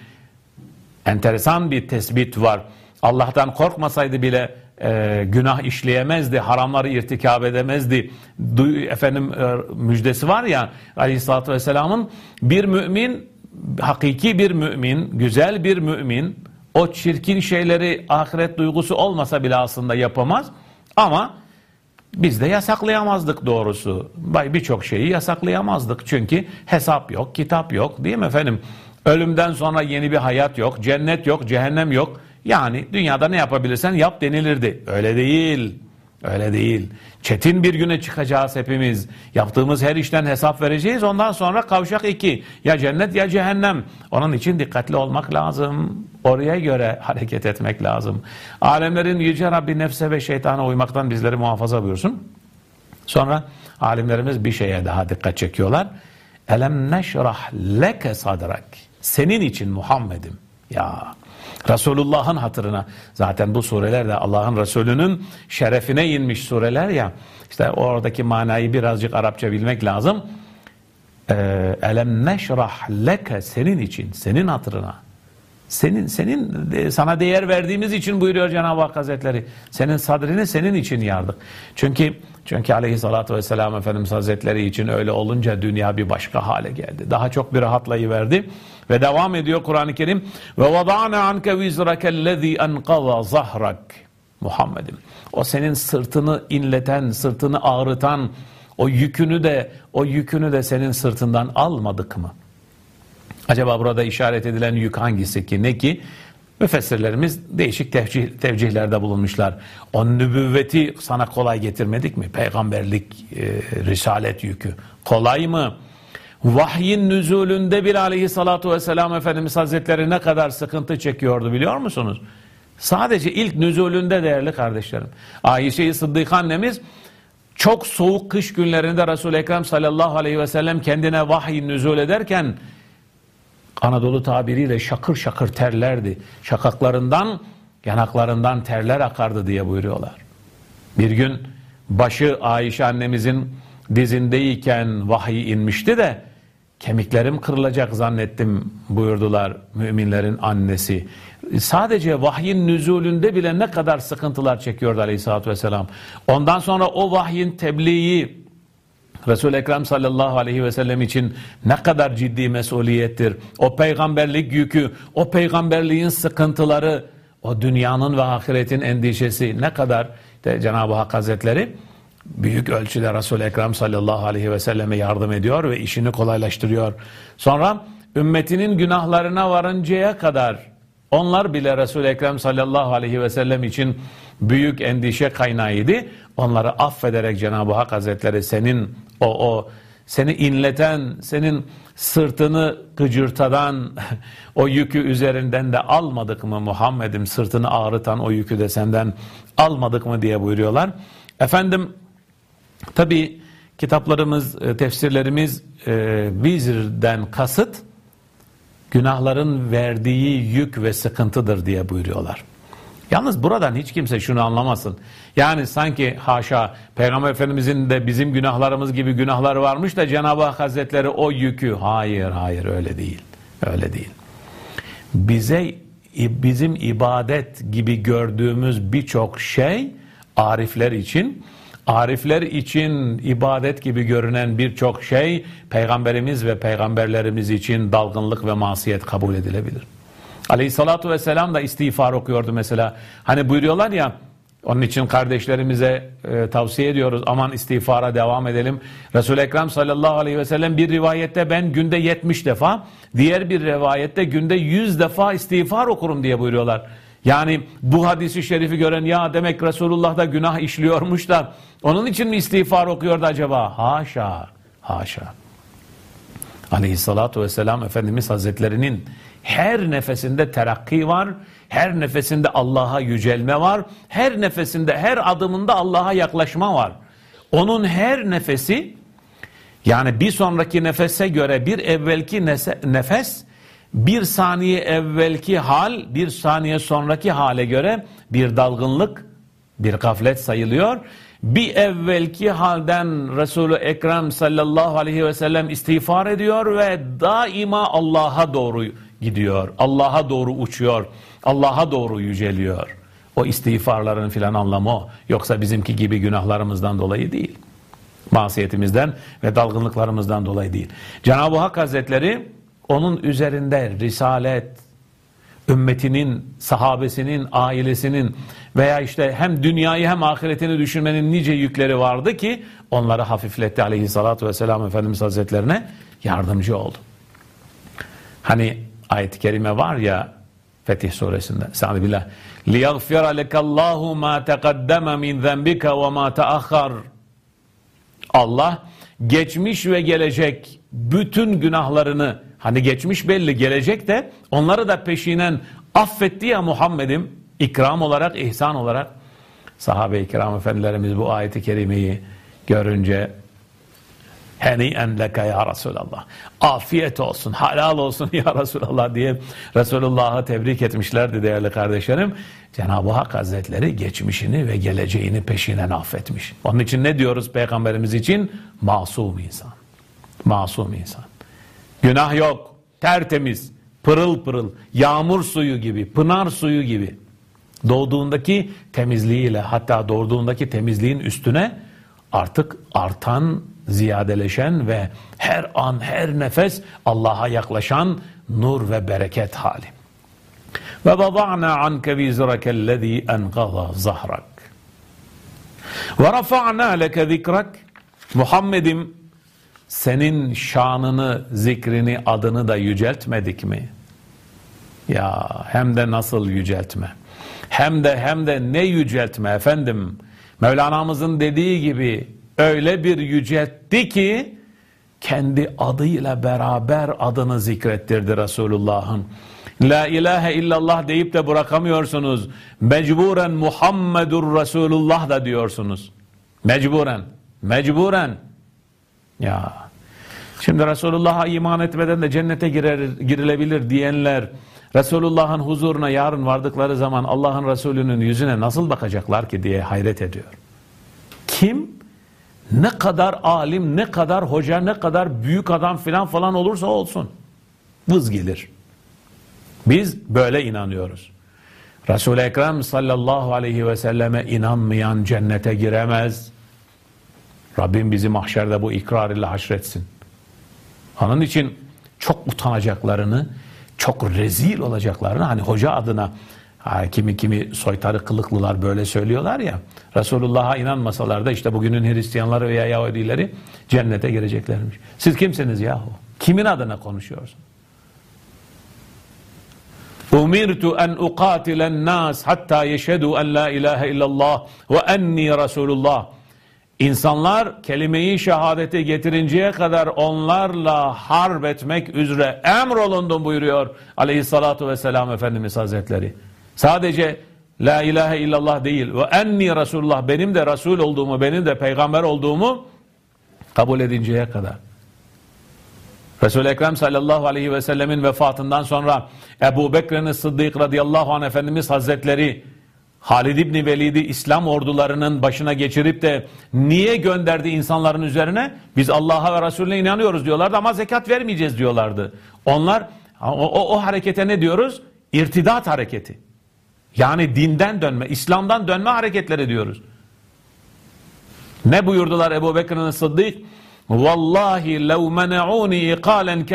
Speaker 1: enteresan bir tespit var. Allah'tan korkmasaydı bile e, günah işleyemezdi, haramları irtikab edemezdi. Du, efendim e, müjdesi var ya Aleyhisselatü Vesselam'ın bir mümin, hakiki bir mümin, güzel bir mümin o çirkin şeyleri ahiret duygusu olmasa bile aslında yapamaz. Ama biz de yasaklayamazdık doğrusu. Birçok şeyi yasaklayamazdık. Çünkü hesap yok, kitap yok değil mi efendim? Ölümden sonra yeni bir hayat yok, cennet yok, cehennem yok. Yani dünyada ne yapabilirsen yap denilirdi. Öyle değil. Öyle değil. Çetin bir güne çıkacağız hepimiz. Yaptığımız her işten hesap vereceğiz. Ondan sonra kavşak iki. Ya cennet ya cehennem. Onun için dikkatli olmak lazım. Oraya göre hareket etmek lazım. Alemlerin Yüce Rabbi nefse ve şeytana uymaktan bizleri muhafaza buyursun. Sonra alimlerimiz bir şeye daha dikkat çekiyorlar. Elem neşrah leke sadrak. Senin için Muhammed'im. Ya Resulullah'ın hatırına. Zaten bu sureler de Allah'ın Resulü'nün şerefine inmiş sureler ya. İşte oradaki manayı birazcık Arapça bilmek lazım. Ee, Elem neşrah leke senin için, senin hatırına. Senin senin sana değer verdiğimiz için buyuruyor Cenab-ı Hak Hazretleri. Senin sadrini senin için yardık. Çünkü çünkü aleyhissalatü vesselam Efendimiz Hazretleri için öyle olunca dünya bir başka hale geldi. Daha çok bir rahatlayıverdi. Ve devam ediyor Kur'an-ı Kerim. Ve vada'na anke vizrakellezî enqaza zahrak. Muhammed'im. O senin sırtını inleten, sırtını ağrıtan, o yükünü de o yükünü de senin sırtından almadık mı? Acaba burada işaret edilen yük hangisi ki? Ne ki? Müfessirlerimiz değişik tevcih, tevcihlerde bulunmuşlar. O nübüvveti sana kolay getirmedik mi? Peygamberlik, e, risalet yükü. Kolay mı? Vahyin nüzulünde bir aleyhissalatu vesselam Efendimiz Hazretleri ne kadar sıkıntı çekiyordu biliyor musunuz? Sadece ilk nüzulünde değerli kardeşlerim. Ayşe-i Sıddık annemiz çok soğuk kış günlerinde Resul-i Ekrem sallallahu aleyhi ve sellem kendine vahiy nüzul ederken Anadolu tabiriyle şakır şakır terlerdi. Şakaklarından, yanaklarından terler akardı diye buyuruyorlar. Bir gün başı Ayşe annemizin dizindeyken vahiy inmişti de kemiklerim kırılacak zannettim buyurdular müminlerin annesi. Sadece vahyin nüzulünde bile ne kadar sıkıntılar çekiyordu aleyhissalatü vesselam. Ondan sonra o vahyin tebliği Resul-i Ekrem sallallahu aleyhi ve sellem için ne kadar ciddi mesuliyettir. O peygamberlik yükü, o peygamberliğin sıkıntıları, o dünyanın ve ahiretin endişesi ne kadar işte Cenab-ı Hak Hazretleri büyük ölçüde Resul-i Ekrem sallallahu aleyhi ve selleme yardım ediyor ve işini kolaylaştırıyor. Sonra ümmetinin günahlarına varıncaya kadar onlar bile Resul-i Ekrem sallallahu aleyhi ve sellem için büyük endişe kaynağıydı. Onları affederek Cenab-ı Hak Hazretleri senin o o seni inleten, senin sırtını gıcırtadan o yükü üzerinden de almadık mı Muhammed'im sırtını ağrıtan o yükü de senden almadık mı diye buyuruyorlar. Efendim tabi kitaplarımız, e, tefsirlerimiz e, vizirden kasıt günahların verdiği yük ve sıkıntıdır diye buyuruyorlar. Yalnız buradan hiç kimse şunu anlamasın. Yani sanki haşa Peygamber Efendimizin de bizim günahlarımız gibi günahları varmış da Cenab-ı Hak Hazretleri o yükü. Hayır hayır öyle değil. Öyle değil. Bize bizim ibadet gibi gördüğümüz birçok şey arifler için Arifler için ibadet gibi görünen birçok şey peygamberimiz ve peygamberlerimiz için dalgınlık ve masiyet kabul edilebilir. Aleyhissalatu vesselam da istiğfar okuyordu mesela. Hani buyuruyorlar ya onun için kardeşlerimize e, tavsiye ediyoruz aman istiğfara devam edelim. Resul-i Ekrem sallallahu aleyhi ve sellem bir rivayette ben günde 70 defa, diğer bir rivayette günde 100 defa istiğfar okurum diye buyuruyorlar. Yani bu hadisi şerifi gören ya demek Resulullah da günah işliyormuş da onun için mi istiğfar okuyordu acaba? Haşa, haşa. Aleyhissalatu vesselam Efendimiz Hazretlerinin her nefesinde terakki var, her nefesinde Allah'a yücelme var, her nefesinde, her adımında Allah'a yaklaşma var. Onun her nefesi, yani bir sonraki nefese göre bir evvelki nefes, bir saniye evvelki hal, bir saniye sonraki hale göre bir dalgınlık, bir gaflet sayılıyor. Bir evvelki halden Resulü Ekrem sallallahu aleyhi ve sellem istiğfar ediyor ve daima Allah'a doğru gidiyor. Allah'a doğru uçuyor. Allah'a doğru yüceliyor. O istiğfarların filan anlamı o. Yoksa bizimki gibi günahlarımızdan dolayı değil. Masiyetimizden ve dalgınlıklarımızdan dolayı değil. Cenab-ı Hak Hazretleri onun üzerinde risalet, ümmetinin, sahabesinin, ailesinin veya işte hem dünyayı hem ahiretini düşünmenin nice yükleri vardı ki onları hafifletti aleyhissalatü vesselam Efendimiz Hazretlerine yardımcı oldu. Hani ayet-i kerime var ya Fetih suresinde. Sa'd billah. لِيَغْفِرَ لَكَ اللّٰهُ مَا تَقَدَّمَ مِنْ ذَنْبِكَ وَمَا تَأَخَّرْ Allah geçmiş ve gelecek bütün günahlarını Hani geçmiş belli gelecek de onları da peşinen affetti ya Muhammed'im ikram olarak ihsan olarak. Sahabe-i kiram efendilerimiz bu ayeti kerimeyi görünce heniyen leke ya Resulallah afiyet olsun halal olsun ya Resulallah diye Resulullah'ı tebrik etmişlerdi değerli kardeşlerim. Cenab-ı Hak Hazretleri geçmişini ve geleceğini peşinen affetmiş. Onun için ne diyoruz peygamberimiz için? Masum insan masum insan Günah yok. Tertemiz. Pırıl pırıl. Yağmur suyu gibi. Pınar suyu gibi. Doğduğundaki temizliğiyle hatta doğduğundaki temizliğin üstüne artık artan, ziyadeleşen ve her an her nefes Allah'a yaklaşan nur ve bereket hali. Ve vada'na anke vizrakellezî enqaza zahrak. Ve rafa'na leke zikrak. Muhammed'im senin şanını, zikrini, adını da yüceltmedik mi? Ya hem de nasıl yüceltme. Hem de hem de ne yüceltme efendim. Mevlana'mızın dediği gibi öyle bir yüceltti ki kendi adıyla beraber adını zikrettirdi Resulullah'ın. La ilahe illallah deyip de bırakamıyorsunuz. Mecburen Muhammedur Resulullah da diyorsunuz. Mecburen. Mecburen. Ya şimdi Resulullah'a iman etmeden de cennete girer, girilebilir diyenler Resulullah'ın huzuruna yarın vardıkları zaman Allah'ın Resulü'nün yüzüne nasıl bakacaklar ki diye hayret ediyor. Kim ne kadar alim, ne kadar hoca, ne kadar büyük adam filan falan olursa olsun vız gelir. Biz böyle inanıyoruz. Resul-i Ekrem sallallahu aleyhi ve selleme inanmayan cennete giremez. Rabbim bizi mahşerde bu ikrar ile haşretsin. Onun için çok utanacaklarını, çok rezil olacaklarını hani hoca adına ha, kimi kimi soytarı kılıklılar böyle söylüyorlar ya Resulullah'a inanmasalar da işte bugünün Hristiyanları veya Yahudileri cennete gireceklermiş. Siz kimsiniz yahu? Kimin adına konuşuyorsun? Umirtu en uqatilen nas hatta yeşhedü en la ilahe illallah ve enni Resulullah. İnsanlar kelimeyi şehadeti getirinceye kadar onlarla harp etmek üzere emrolundum buyuruyor aleyhissalatu vesselam Efendimiz Hazretleri. Sadece la ilahe illallah değil ve enni Resulullah benim de Resul olduğumu benim de peygamber olduğumu kabul edinceye kadar. Resul-i Ekrem sallallahu aleyhi ve sellemin vefatından sonra Ebu Bekir'in Sıddık radıyallahu anh Efendimiz Hazretleri Halid İbni Velid'i İslam ordularının başına geçirip de niye gönderdi insanların üzerine? Biz Allah'a ve Resulüne inanıyoruz diyorlardı ama zekat vermeyeceğiz diyorlardı. Onlar o, o, o harekete ne diyoruz? İrtidat hareketi. Yani dinden dönme, İslam'dan dönme hareketleri diyoruz. Ne buyurdular Ebu Bekir'in Sıddık? Vallahi lev mena'uni iqalen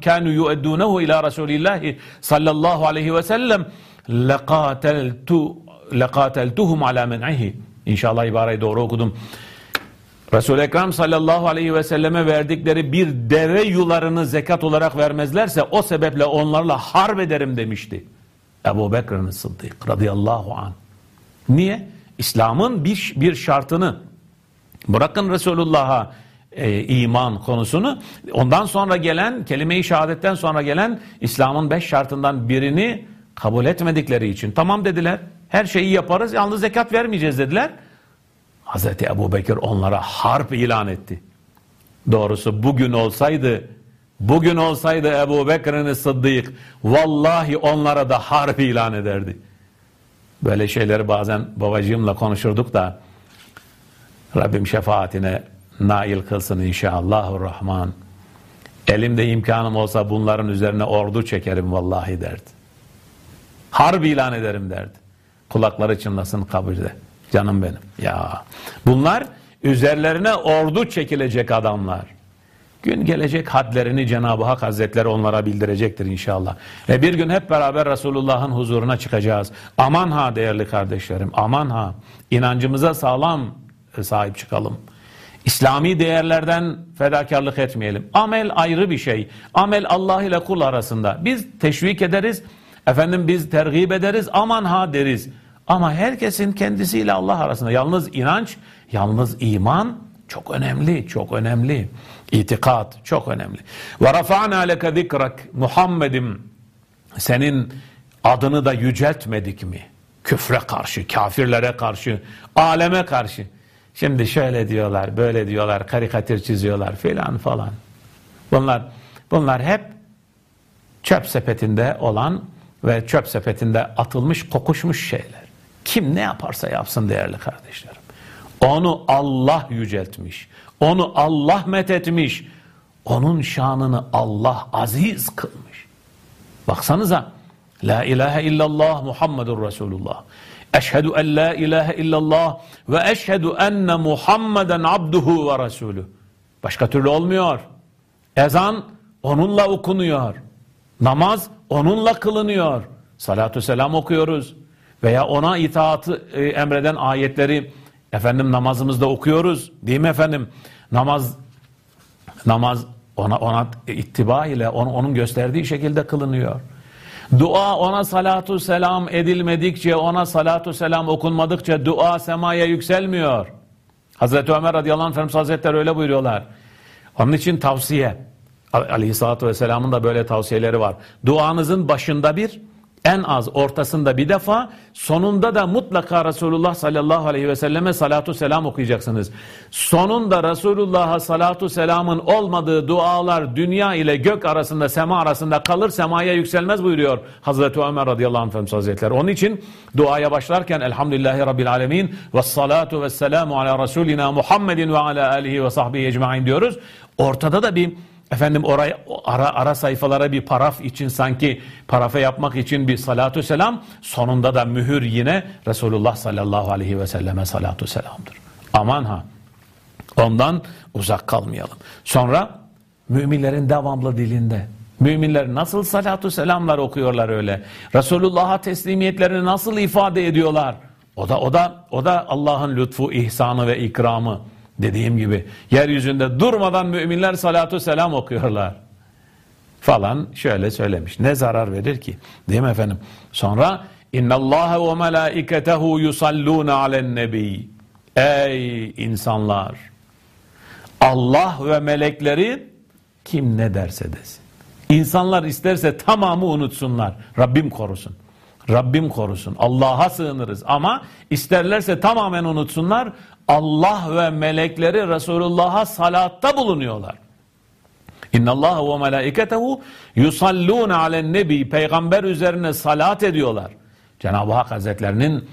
Speaker 1: kanu yu'addunahu ila Resulillah sallallahu aleyhi ve sellem lekateltu lekateltuhum ala men'ihi. İnşallah ibareyi doğru okudum. Resul-i Ekrem sallallahu aleyhi ve selleme verdikleri bir deve yularını zekat olarak vermezlerse o sebeple onlarla harp ederim demişti. Ebu Bekir'in Sıddık radıyallahu anh. Niye? İslam'ın bir, bir şartını bırakın Resulullah'a e, iman konusunu ondan sonra gelen kelime-i şehadetten sonra gelen İslam'ın beş şartından birini kabul etmedikleri için tamam dediler her şeyi yaparız yalnız zekat vermeyeceğiz dediler. Hazreti Ebu Bekir onlara harp ilan etti. Doğrusu bugün olsaydı bugün olsaydı Ebu Bekir'in Sıddık vallahi onlara da harp ilan ederdi. Böyle şeyleri bazen babacığımla konuşurduk da Rabbim şefaatine nail kılsın inşallahurrahman. Elimde imkanım olsa bunların üzerine ordu çekerim vallahi derdi. Harbi ilan ederim derdi. Kulakları çınlasın kabirde. Canım benim. Ya bunlar üzerlerine ordu çekilecek adamlar. Gün gelecek hadlerini Cenab-ı Hak Hazretleri onlara bildirecektir inşallah. Ve bir gün hep beraber Resulullah'ın huzuruna çıkacağız. Aman ha değerli kardeşlerim, aman ha. İnancımıza sağlam sahip çıkalım. İslami değerlerden fedakarlık etmeyelim. Amel ayrı bir şey. Amel Allah ile kul arasında. Biz teşvik ederiz, efendim biz tergip ederiz, aman ha deriz. Ama herkesin kendisiyle Allah arasında. Yalnız inanç, yalnız iman çok önemli, çok önemli. İtikat çok önemli. Ve rafa'na leke zikrak Muhammed'im senin adını da yüceltmedik mi? Küfre karşı, kafirlere karşı, aleme karşı. Şimdi şöyle diyorlar, böyle diyorlar, karikatür çiziyorlar filan falan. Bunlar bunlar hep çöp sepetinde olan ve çöp sepetinde atılmış, kokuşmuş şeyler. Kim ne yaparsa yapsın değerli kardeşlerim. Onu Allah yüceltmiş. Onu Allah methetmiş. Onun şanını Allah aziz kılmış. Baksanıza. La ilahe illallah Muhammedur Resulullah. Eşhedü en la ilahe illallah ve eşhedü enne Muhammeden abduhu ve resulü. Başka türlü olmuyor. Ezan onunla okunuyor. Namaz onunla kılınıyor. Salatü selam okuyoruz. Veya ona itaatı e, emreden ayetleri efendim namazımızda okuyoruz. Değil mi efendim? Namaz namaz ona ona ittiba ile onu, onun gösterdiği şekilde kılınıyor. Dua ona salatu selam edilmedikçe, ona salatu selam okunmadıkça dua semaya yükselmiyor. Hazreti Ömer radıyallahu anh Efendimiz Hazretleri öyle buyuruyorlar. Onun için tavsiye. Aleyhissalatü vesselamın da böyle tavsiyeleri var. Duanızın başında bir, en az ortasında bir defa sonunda da mutlaka Resulullah sallallahu aleyhi ve selleme salatu selam okuyacaksınız. Sonunda Resulullah'a salatu selamın olmadığı dualar dünya ile gök arasında sema arasında kalır semaya yükselmez buyuruyor Hazreti Ömer radıyallahu anh Efendimiz Hazretleri. Onun için duaya başlarken Elhamdülillahi Rabbil Alemin ve salatu ve selamu ala Resulina Muhammedin ve ala alihi ve sahbihi ecmain diyoruz. Ortada da bir Efendim oraya ara, ara sayfalara bir paraf için sanki parafe yapmak için bir salatü selam sonunda da mühür yine Resulullah sallallahu aleyhi ve selleme salatü selamdır. Aman ha ondan uzak kalmayalım. Sonra müminlerin devamlı dilinde Müminler nasıl salatü selamlar okuyorlar öyle. Resulullah'a teslimiyetlerini nasıl ifade ediyorlar. O da o da o da Allah'ın lütfu, ihsanı ve ikramı. Dediğim gibi yeryüzünde durmadan müminler salatu selam okuyorlar. Falan şöyle söylemiş. Ne zarar verir ki? Değil mi efendim? Sonra inna Allah ve melaiketehu yusallun alen nebi. Ey insanlar! Allah ve melekleri kim ne derse desin. İnsanlar isterse tamamı unutsunlar. Rabbim korusun. Rabbim korusun. Allah'a sığınırız ama isterlerse tamamen unutsunlar. Allah ve melekleri Resulullah'a salatta bulunuyorlar. İnna Allah ve melaiketehu yusallun alen nebi peygamber üzerine salat ediyorlar. Cenab-ı Hak Hazretlerinin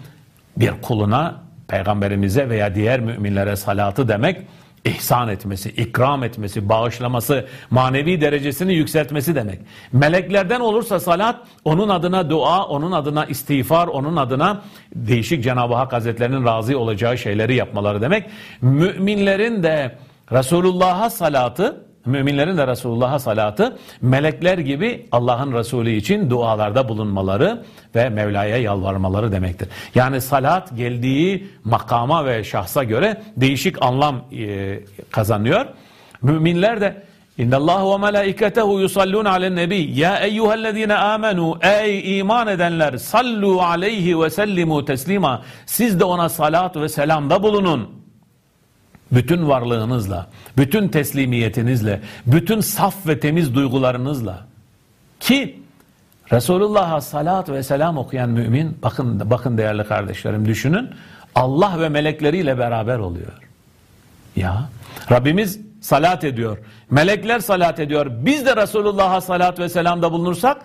Speaker 1: bir kuluna, peygamberimize veya diğer müminlere salatı demek ihsan etmesi, ikram etmesi, bağışlaması, manevi derecesini yükseltmesi demek. Meleklerden olursa salat, onun adına dua, onun adına istiğfar, onun adına değişik Cenab-ı Hak Hazretlerinin razı olacağı şeyleri yapmaları demek. Müminlerin de Resulullah'a salatı, müminlerin de Resulullah'a salatı melekler gibi Allah'ın Resulü için dualarda bulunmaları ve Mevla'ya yalvarmaları demektir. Yani salat geldiği makama ve şahsa göre değişik anlam e, kazanıyor. Müminler de İnnallahu ve melaiketehu yusallun alen nebi ya eyyühellezine amenu ey iman edenler sallu aleyhi ve sellimu teslima siz de ona salat ve selamda bulunun bütün varlığınızla, bütün teslimiyetinizle, bütün saf ve temiz duygularınızla ki Resulullah'a salat ve selam okuyan mümin bakın bakın değerli kardeşlerim düşünün Allah ve melekleriyle beraber oluyor. Ya Rabbimiz salat ediyor. Melekler salat ediyor. Biz de Resulullah'a salat ve selamda bulunursak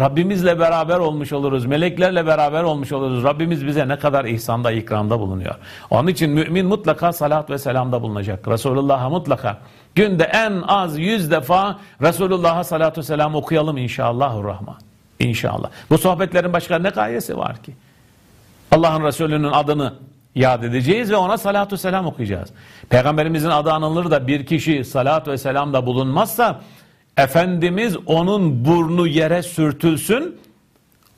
Speaker 1: Rabbimizle beraber olmuş oluruz. Meleklerle beraber olmuş oluruz. Rabbimiz bize ne kadar ihsanda, ikramda bulunuyor. Onun için mümin mutlaka salat ve selamda bulunacak. Resulullah'a mutlaka günde en az yüz defa Resulullah'a salatu selam okuyalım inşallahurrahman. İnşallah. Bu sohbetlerin başka ne gayesi var ki? Allah'ın Resulü'nün adını yad edeceğiz ve ona salatu selam okuyacağız. Peygamberimizin adı anılır da bir kişi salat ve selamda bulunmazsa Efendimiz onun burnu yere sürtülsün,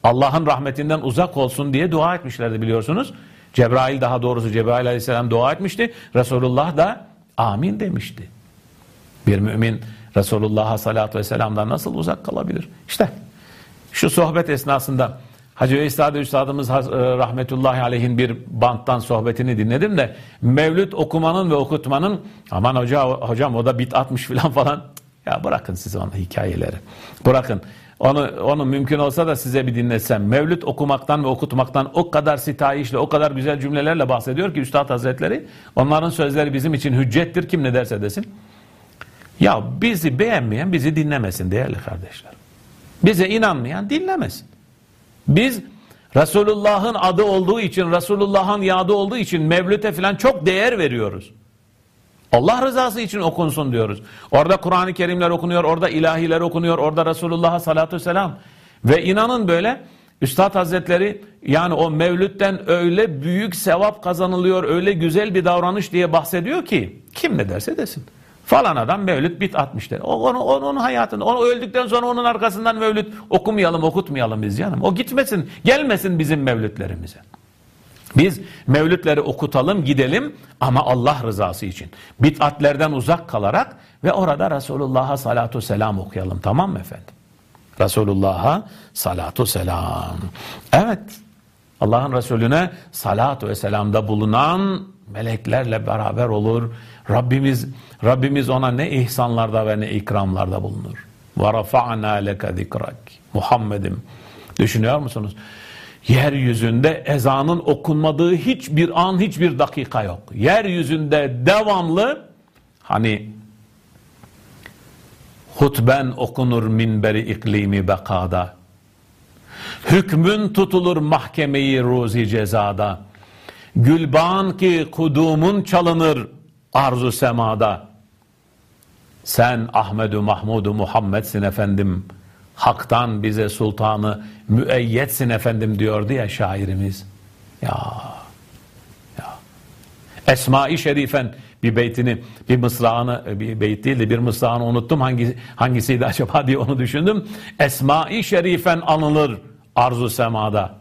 Speaker 1: Allah'ın rahmetinden uzak olsun diye dua etmişlerdi biliyorsunuz. Cebrail daha doğrusu Cebrail aleyhisselam dua etmişti. Resulullah da amin demişti. Bir mümin Resulullah'a salatü ve selamdan nasıl uzak kalabilir? İşte şu sohbet esnasında Hacı Veysade Üstadımız e, rahmetullahi aleyhin bir banttan sohbetini dinledim de Mevlüt okumanın ve okutmanın aman hoca, hocam o da bit atmış falan falan ya bırakın size onu hikayeleri. Bırakın. Onu, onu mümkün olsa da size bir dinletsem. Mevlüt okumaktan ve okutmaktan o kadar sitayişle, o kadar güzel cümlelerle bahsediyor ki Üstad Hazretleri. Onların sözleri bizim için hüccettir kim ne derse desin. Ya bizi beğenmeyen bizi dinlemesin değerli kardeşler. Bize inanmayan dinlemesin. Biz Resulullah'ın adı olduğu için, Resulullah'ın yadı olduğu için Mevlüt'e falan çok değer veriyoruz. Allah rızası için okunsun diyoruz. Orada Kur'an-ı Kerimler okunuyor, orada ilahiler okunuyor, orada Resulullah'a salatu selam. Ve inanın böyle Üstad Hazretleri yani o mevlütten öyle büyük sevap kazanılıyor, öyle güzel bir davranış diye bahsediyor ki kim ne derse desin. Falan adam mevlüt bit atmış der. O, onu, onun hayatını, onu öldükten sonra onun arkasından mevlüt okumayalım, okutmayalım biz canım. O gitmesin, gelmesin bizim mevlütlerimize. Biz mevlütleri okutalım gidelim ama Allah rızası için. Bit'atlerden uzak kalarak ve orada Resulullah'a salatu selam okuyalım tamam mı efendim? Resulullah'a salatu selam. Evet Allah'ın Resulüne salatu ve selamda bulunan meleklerle beraber olur. Rabbimiz Rabbimiz ona ne ihsanlarda ve ne ikramlarda bulunur. Ve rafa'na leke zikrak. Muhammed'im. Düşünüyor musunuz? Yeryüzünde ezanın okunmadığı hiçbir an, hiçbir dakika yok. Yeryüzünde devamlı hani hutben okunur minberi iklimi bekada. Hükmün tutulur mahkemeyi ruzi cezada. Gülban ki kudumun çalınır arzu semada. Sen Ahmedu Mahmudu Muhammedsin efendim.'' Haktan bize sultanı müeyyetsin efendim diyordu ya şairimiz. Ya, ya. Esma-i Şerifen bir beytini, bir mısrağını, bir beyt değil de bir mısrağını unuttum. Hangi, hangisiydi acaba diye onu düşündüm. Esma-i Şerifen anılır arzu semada.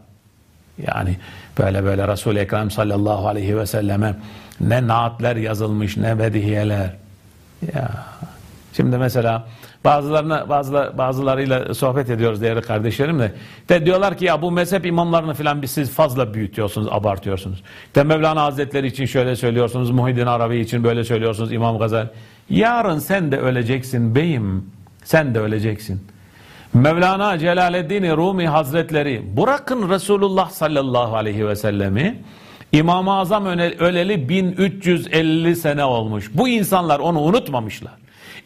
Speaker 1: Yani böyle böyle Resul-i Ekrem sallallahu aleyhi ve selleme ne naatler yazılmış ne vedihiyeler. Ya. Şimdi mesela Bazılarına bazılar, bazılarıyla sohbet ediyoruz değerli kardeşlerimle. De diyorlar ki ya bu mezhep imamlarını filan siz fazla büyütüyorsunuz, abartıyorsunuz. De Mevlana Hazretleri için şöyle söylüyorsunuz, Muhyiddin Arabi için böyle söylüyorsunuz, İmam Gazali. Yarın sen de öleceksin beyim, sen de öleceksin. Mevlana Celaleddin Rumi Hazretleri bırakın Resulullah sallallahu aleyhi ve sellemi İmam-ı Azam öleli 1350 sene olmuş. Bu insanlar onu unutmamışlar.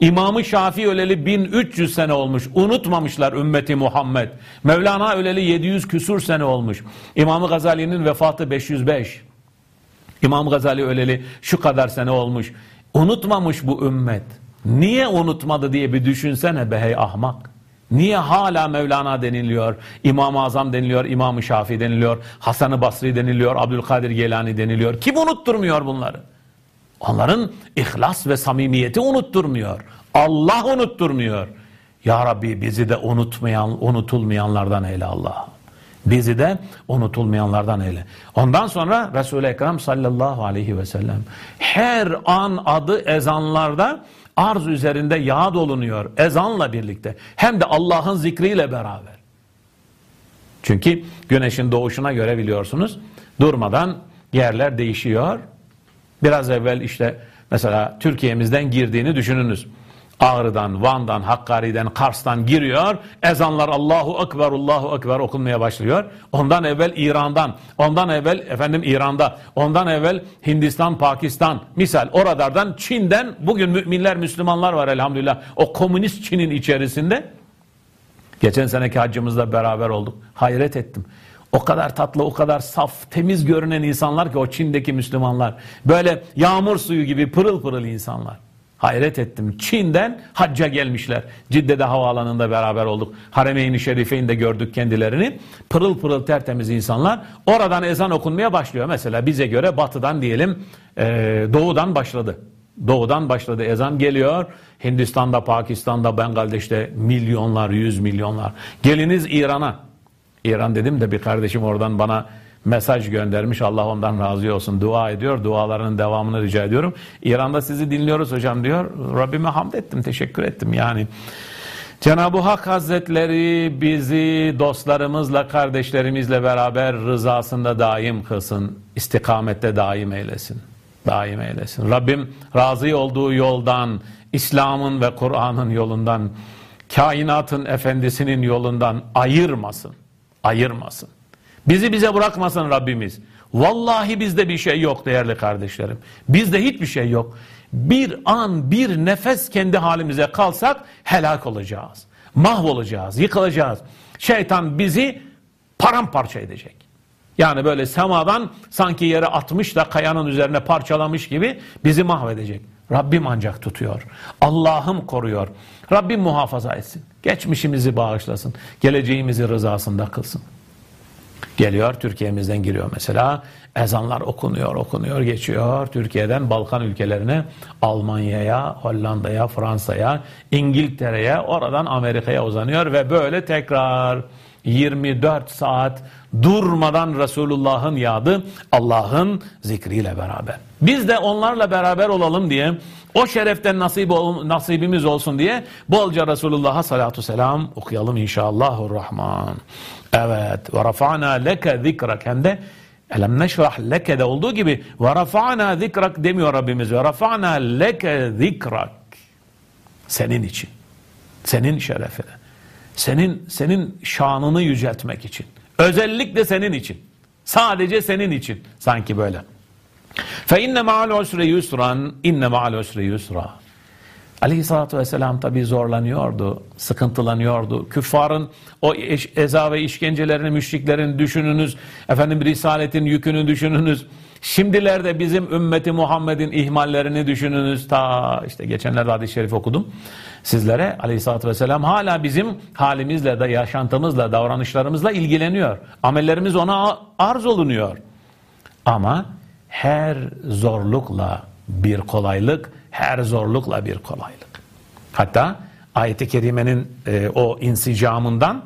Speaker 1: İmamı Şafii öleli 1300 sene olmuş. Unutmamışlar ümmeti Muhammed. Mevlana öleli 700 küsur sene olmuş. İmamı Gazali'nin vefatı 505. İmam Gazali öleli şu kadar sene olmuş. Unutmamış bu ümmet. Niye unutmadı diye bir düşünsene be hey ahmak. Niye hala Mevlana deniliyor, İmam-ı Azam deniliyor, İmam-ı Şafii deniliyor, Hasan-ı Basri deniliyor, Abdülkadir Gelani deniliyor. Kim unutturmuyor bunları? Onların ihlas ve samimiyeti unutturmuyor. Allah unutturmuyor. Ya Rabbi bizi de unutmayan, unutulmayanlardan eyle Allah. Bizi de unutulmayanlardan eyle. Ondan sonra Resul-i Ekrem sallallahu aleyhi ve sellem her an adı ezanlarda arz üzerinde yağ dolunuyor ezanla birlikte. Hem de Allah'ın zikriyle beraber. Çünkü güneşin doğuşuna göre biliyorsunuz durmadan yerler değişiyor. Biraz evvel işte mesela Türkiye'mizden girdiğini düşününüz. Ağrı'dan, Van'dan, Hakkari'den, Kars'tan giriyor. Ezanlar Allahu Ekber, Allahu Ekber okunmaya başlıyor. Ondan evvel İran'dan, ondan evvel efendim İran'da, ondan evvel Hindistan, Pakistan, misal oralardan Çin'den bugün müminler, Müslümanlar var elhamdülillah. O komünist Çin'in içerisinde. Geçen seneki haccımızda beraber olduk. Hayret ettim. O kadar tatlı, o kadar saf, temiz görünen insanlar ki o Çin'deki Müslümanlar. Böyle yağmur suyu gibi pırıl pırıl insanlar. Hayret ettim. Çin'den hacca gelmişler. Cidde'de havaalanında beraber olduk. Haremeyn-i Şerife'inde gördük kendilerini. Pırıl pırıl tertemiz insanlar. Oradan ezan okunmaya başlıyor. Mesela bize göre batıdan diyelim e, doğudan başladı. Doğudan başladı ezan geliyor. Hindistan'da, Pakistan'da, Bengaldeş'te milyonlar, yüz milyonlar. Geliniz İran'a. İran dedim de bir kardeşim oradan bana mesaj göndermiş. Allah ondan razı olsun. Dua ediyor. Dualarının devamını rica ediyorum. İran'da sizi dinliyoruz hocam diyor. Rabbime hamd ettim. Teşekkür ettim yani. Cenab-ı Hak Hazretleri bizi dostlarımızla, kardeşlerimizle beraber rızasında daim kılsın. istikamette daim eylesin. Daim eylesin. Rabbim razı olduğu yoldan, İslam'ın ve Kur'an'ın yolundan, kainatın efendisinin yolundan ayırmasın. Ayırmasın. Bizi bize bırakmasın Rabbimiz. Vallahi bizde bir şey yok değerli kardeşlerim. Bizde hiçbir şey yok. Bir an, bir nefes kendi halimize kalsak helak olacağız. Mahvolacağız, yıkılacağız. Şeytan bizi paramparça edecek. Yani böyle semadan sanki yere atmış da kayanın üzerine parçalamış gibi bizi mahvedecek. Rabbim ancak tutuyor. Allah'ım koruyor. Rabbim muhafaza etsin. Geçmişimizi bağışlasın. Geleceğimizi rızasında kılsın. Geliyor Türkiye'mizden giriyor mesela. Ezanlar okunuyor, okunuyor, geçiyor. Türkiye'den Balkan ülkelerine, Almanya'ya, Hollanda'ya, Fransa'ya, İngiltere'ye, oradan Amerika'ya uzanıyor ve böyle tekrar 24 saat durmadan Resulullah'ın yadı Allah'ın zikriyle beraber. Biz de onlarla beraber olalım diye o şereften nasip ol, nasibimiz olsun diye bolca Resulullah'a salatu selam okuyalım inşallahurrahman. Evet. Ve rafa'na leke zikrak. Hem de elem neşrah leke de olduğu gibi ve rafa'na zikrak demiyor Rabbimiz. Ve rafa'na leke zikrak. Senin için. Senin şerefine. Senin, senin şanını yüceltmek için. Özellikle senin için. Sadece senin için. Sanki böyle. Fe inne ma'al usre yusran, inne ma'al usre yusra. Aleyhissalatü vesselam tabi zorlanıyordu, sıkıntılanıyordu. Küffarın o eza ve işkencelerini, müşriklerin düşününüz. Efendim Risaletin yükünü düşününüz. Şimdilerde bizim ümmeti Muhammed'in ihmallerini düşününüz. Ta işte geçenlerde hadis-i şerif okudum sizlere. Aleyhissalatü vesselam hala bizim halimizle de yaşantımızla, davranışlarımızla ilgileniyor. Amellerimiz ona arz olunuyor. Ama her zorlukla bir kolaylık, her zorlukla bir kolaylık. Hatta ayet-i kerimenin e, o insicamından,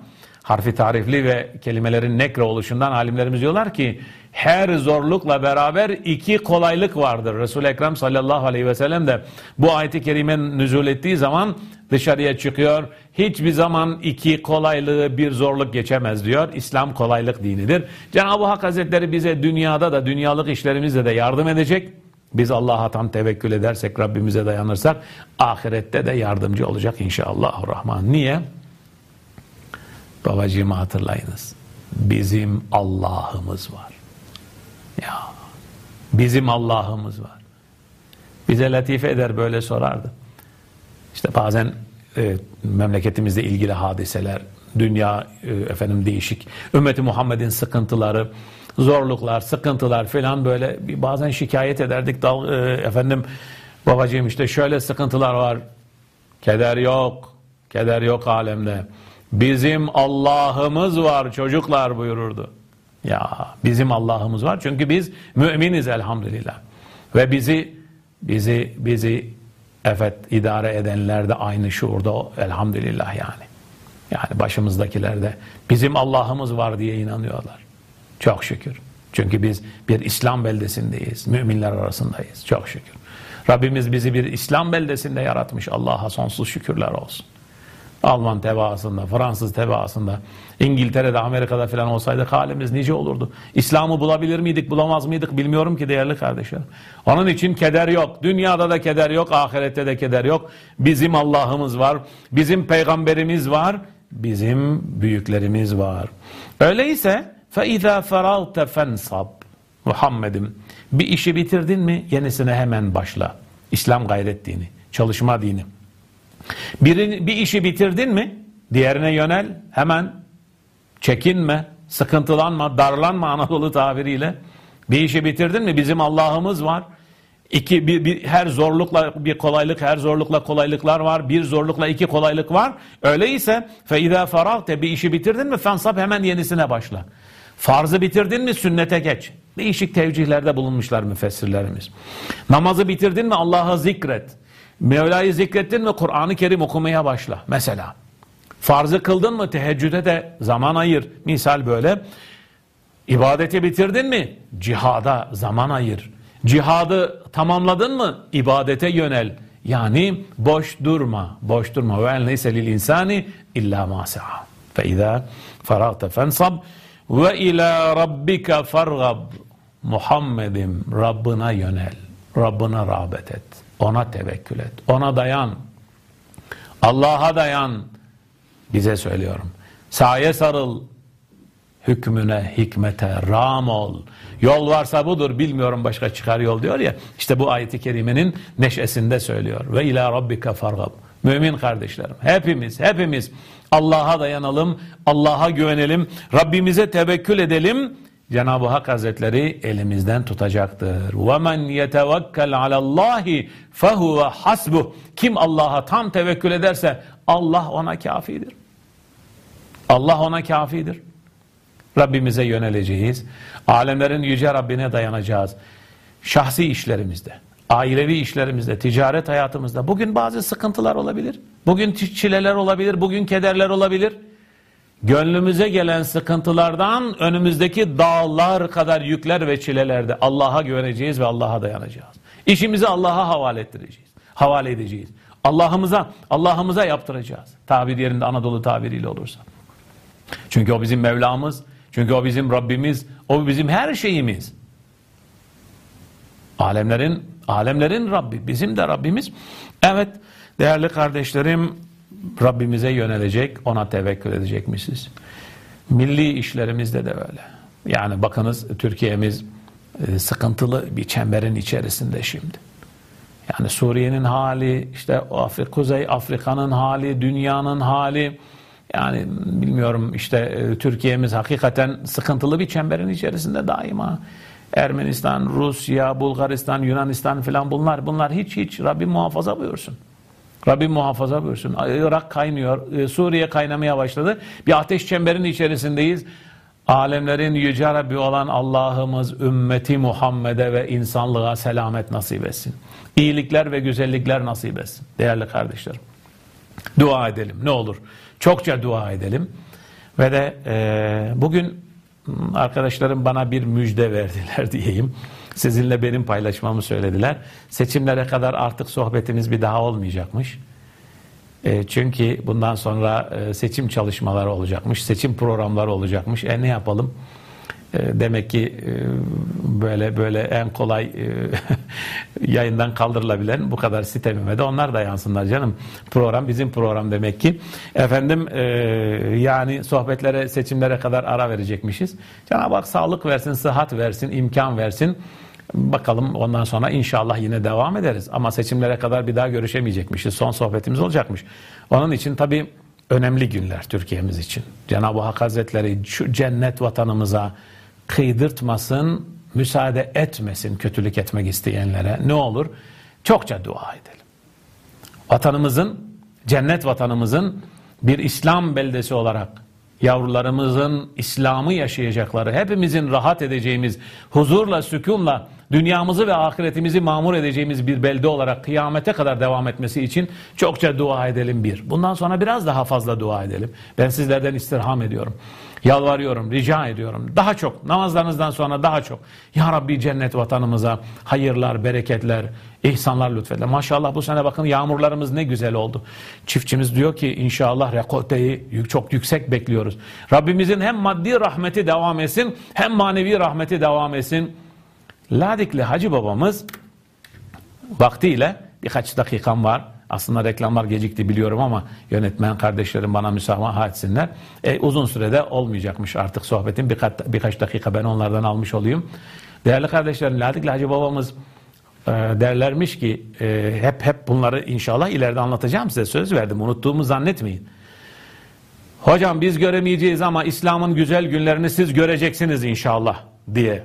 Speaker 1: harfi tarifli ve kelimelerin nekre oluşundan alimlerimiz diyorlar ki her zorlukla beraber iki kolaylık vardır. Resul-i Ekrem sallallahu aleyhi ve sellem de bu ayet-i kerime nüzul ettiği zaman dışarıya çıkıyor. Hiçbir zaman iki kolaylığı bir zorluk geçemez diyor. İslam kolaylık dinidir. Cenab-ı Hak Hazretleri bize dünyada da dünyalık işlerimizde de yardım edecek. Biz Allah'a tam tevekkül edersek, Rabbimize dayanırsak ahirette de yardımcı olacak inşallah. Rahman. Niye? Babacığımı hatırlayınız. Bizim Allah'ımız var. Ya bizim Allah'ımız var. Bize latife eder böyle sorardı. işte bazen e, memleketimizle ilgili hadiseler, dünya e, efendim değişik, ümmeti Muhammed'in sıkıntıları, zorluklar, sıkıntılar falan böyle bir bazen şikayet ederdik. Dal, e, efendim babacığım işte şöyle sıkıntılar var. Keder yok. Keder yok alemde. Bizim Allah'ımız var çocuklar buyururdu. Ya bizim Allah'ımız var çünkü biz müminiz elhamdülillah. Ve bizi bizi bizi evet idare edenler de aynı şuurda elhamdülillah yani. Yani başımızdakiler de bizim Allah'ımız var diye inanıyorlar. Çok şükür. Çünkü biz bir İslam beldesindeyiz. Müminler arasındayız. Çok şükür. Rabbimiz bizi bir İslam beldesinde yaratmış. Allah'a sonsuz şükürler olsun. Alman tebaasında, Fransız tebaasında, İngiltere'de, Amerika'da falan olsaydı halimiz nice olurdu. İslam'ı bulabilir miydik, bulamaz mıydık bilmiyorum ki değerli kardeşlerim. Onun için keder yok. Dünyada da keder yok, ahirette de keder yok. Bizim Allah'ımız var, bizim peygamberimiz var, bizim büyüklerimiz var. Öyleyse فَاِذَا فَرَغْتَ فَنْصَبْ Muhammed'im bir işi bitirdin mi yenisine hemen başla. İslam gayret dini, çalışma dini. Bir, bir işi bitirdin mi diğerine yönel hemen çekinme, sıkıntılanma, darlanma Anadolu tabiriyle. Bir işi bitirdin mi bizim Allah'ımız var. İki, bir, bir, her zorlukla bir kolaylık, her zorlukla kolaylıklar var. Bir zorlukla iki kolaylık var. Öyleyse فَاِذَا فَرَغْتَ bir işi bitirdin mi fensab hemen yenisine başla. Farzı bitirdin mi sünnete geç. Değişik tevcihlerde bulunmuşlar müfessirlerimiz. Namazı bitirdin mi Allah'ı zikret. Mevla'yı zikrettin mi Kur'an-ı Kerim okumaya başla. Mesela. Farzı kıldın mı teheccüde de zaman ayır. Misal böyle. İbadeti bitirdin mi? Cihada zaman ayır. Cihadı tamamladın mı? İbadete yönel. Yani boş durma. Boş durma. Ve en leyse lil insani illa ma sa'a. Fe izâ faragte fensab ve ila rabbika fargab. Muhammed'im Rabbına yönel. Rabbına rağbet et. Ona tevekkül et. Ona dayan. Allah'a dayan. Bize söylüyorum. Saye sarıl. Hükmüne, hikmete ram ol. Yol varsa budur bilmiyorum başka çıkar yol diyor ya. İşte bu ayeti kerimenin neşesinde söylüyor. Ve ila rabbika fargab. Mümin kardeşlerim hepimiz hepimiz Allah'a dayanalım, Allah'a güvenelim, Rabbimize tevekkül edelim. Cenab-ı Hak Hazretleri elimizden tutacaktır. وَمَنْ يَتَوَكَّلْ عَلَى اللّٰهِ فَهُوَ حَسْبُهُ Kim Allah'a tam tevekkül ederse Allah ona kafidir. Allah ona kafidir. Rabbimize yöneleceğiz. Alemlerin yüce Rabbine dayanacağız. Şahsi işlerimizde, ailevi işlerimizde, ticaret hayatımızda bugün bazı sıkıntılar olabilir. Bugün çileler olabilir, bugün kederler olabilir. Gönlümüze gelen sıkıntılardan önümüzdeki dağlar kadar yükler ve çilelerde Allah'a güveneceğiz ve Allah'a dayanacağız. İşimizi Allah'a havale ettireceğiz. Havale edeceğiz. Allah'ımıza Allah'ımıza yaptıracağız. Tabir yerinde Anadolu tabiriyle olursa. Çünkü o bizim Mevlamız, çünkü o bizim Rabbimiz, o bizim her şeyimiz. Alemlerin alemlerin Rabbi, bizim de Rabbimiz. Evet, değerli kardeşlerim, Rabbimize yönelecek, ona tevekkül edecekmişiz. Milli işlerimizde de böyle. Yani bakınız Türkiye'miz e, sıkıntılı bir çemberin içerisinde şimdi. Yani Suriye'nin hali, işte Afrik, Kuzey Afrika'nın hali, dünyanın hali, yani bilmiyorum işte e, Türkiye'miz hakikaten sıkıntılı bir çemberin içerisinde daima. Ermenistan, Rusya, Bulgaristan, Yunanistan filan bunlar bunlar hiç hiç Rabbim muhafaza buyursun. Rabbim muhafaza buyursun. Irak kaynıyor, e, Suriye kaynamaya başladı. Bir ateş çemberin içerisindeyiz. Alemlerin yüce Rabbi olan Allah'ımız ümmeti Muhammed'e ve insanlığa selamet nasip etsin. İyilikler ve güzellikler nasip etsin. Değerli kardeşlerim. Dua edelim ne olur. Çokça dua edelim. Ve de e, bugün arkadaşlarım bana bir müjde verdiler diyeyim. Sizinle benim paylaşmamı söylediler. Seçimlere kadar artık sohbetimiz bir daha olmayacakmış. E, çünkü bundan sonra e, seçim çalışmaları olacakmış, seçim programları olacakmış. E ne yapalım? E, demek ki e, böyle böyle en kolay e, yayından kaldırılabilen bu kadar sitemime de onlar da yansınlar canım. Program bizim program demek ki. Efendim yani sohbetlere, seçimlere kadar ara verecekmişiz. Cenab-ı Hak sağlık versin, sıhhat versin, imkan versin. Bakalım ondan sonra inşallah yine devam ederiz. Ama seçimlere kadar bir daha görüşemeyecekmişiz. Son sohbetimiz olacakmış. Onun için tabii önemli günler Türkiye'miz için. Cenab-ı Hak Hazretleri şu cennet vatanımıza kıydırtmasın, müsaade etmesin kötülük etmek isteyenlere. Ne olur? Çokça dua edelim. Vatanımızın, cennet vatanımızın bir İslam beldesi olarak yavrularımızın İslam'ı yaşayacakları, hepimizin rahat edeceğimiz, huzurla, sükunla dünyamızı ve ahiretimizi mamur edeceğimiz bir belde olarak kıyamete kadar devam etmesi için çokça dua edelim bir. Bundan sonra biraz daha fazla dua edelim. Ben sizlerden istirham ediyorum. Yalvarıyorum, rica ediyorum. Daha çok, namazlarınızdan sonra daha çok. Ya Rabbi cennet vatanımıza hayırlar, bereketler, ihsanlar lütfetle. Maşallah bu sene bakın yağmurlarımız ne güzel oldu. Çiftçimiz diyor ki inşallah rekolteyi çok yüksek bekliyoruz. Rabbimizin hem maddi rahmeti devam etsin hem manevi rahmeti devam etsin. Ladikli Hacı babamız vaktiyle birkaç dakikam var. Aslında reklamlar gecikti biliyorum ama yönetmen kardeşlerim bana müsamaha etsinler. E, uzun sürede olmayacakmış artık sohbetin birkaç, birkaç dakika ben onlardan almış olayım. Değerli kardeşlerim Ladikli Hacı babamız e, derlermiş ki e, hep hep bunları inşallah ileride anlatacağım size söz verdim unuttuğumu zannetmeyin. Hocam biz göremeyeceğiz ama İslam'ın güzel günlerini siz göreceksiniz inşallah diye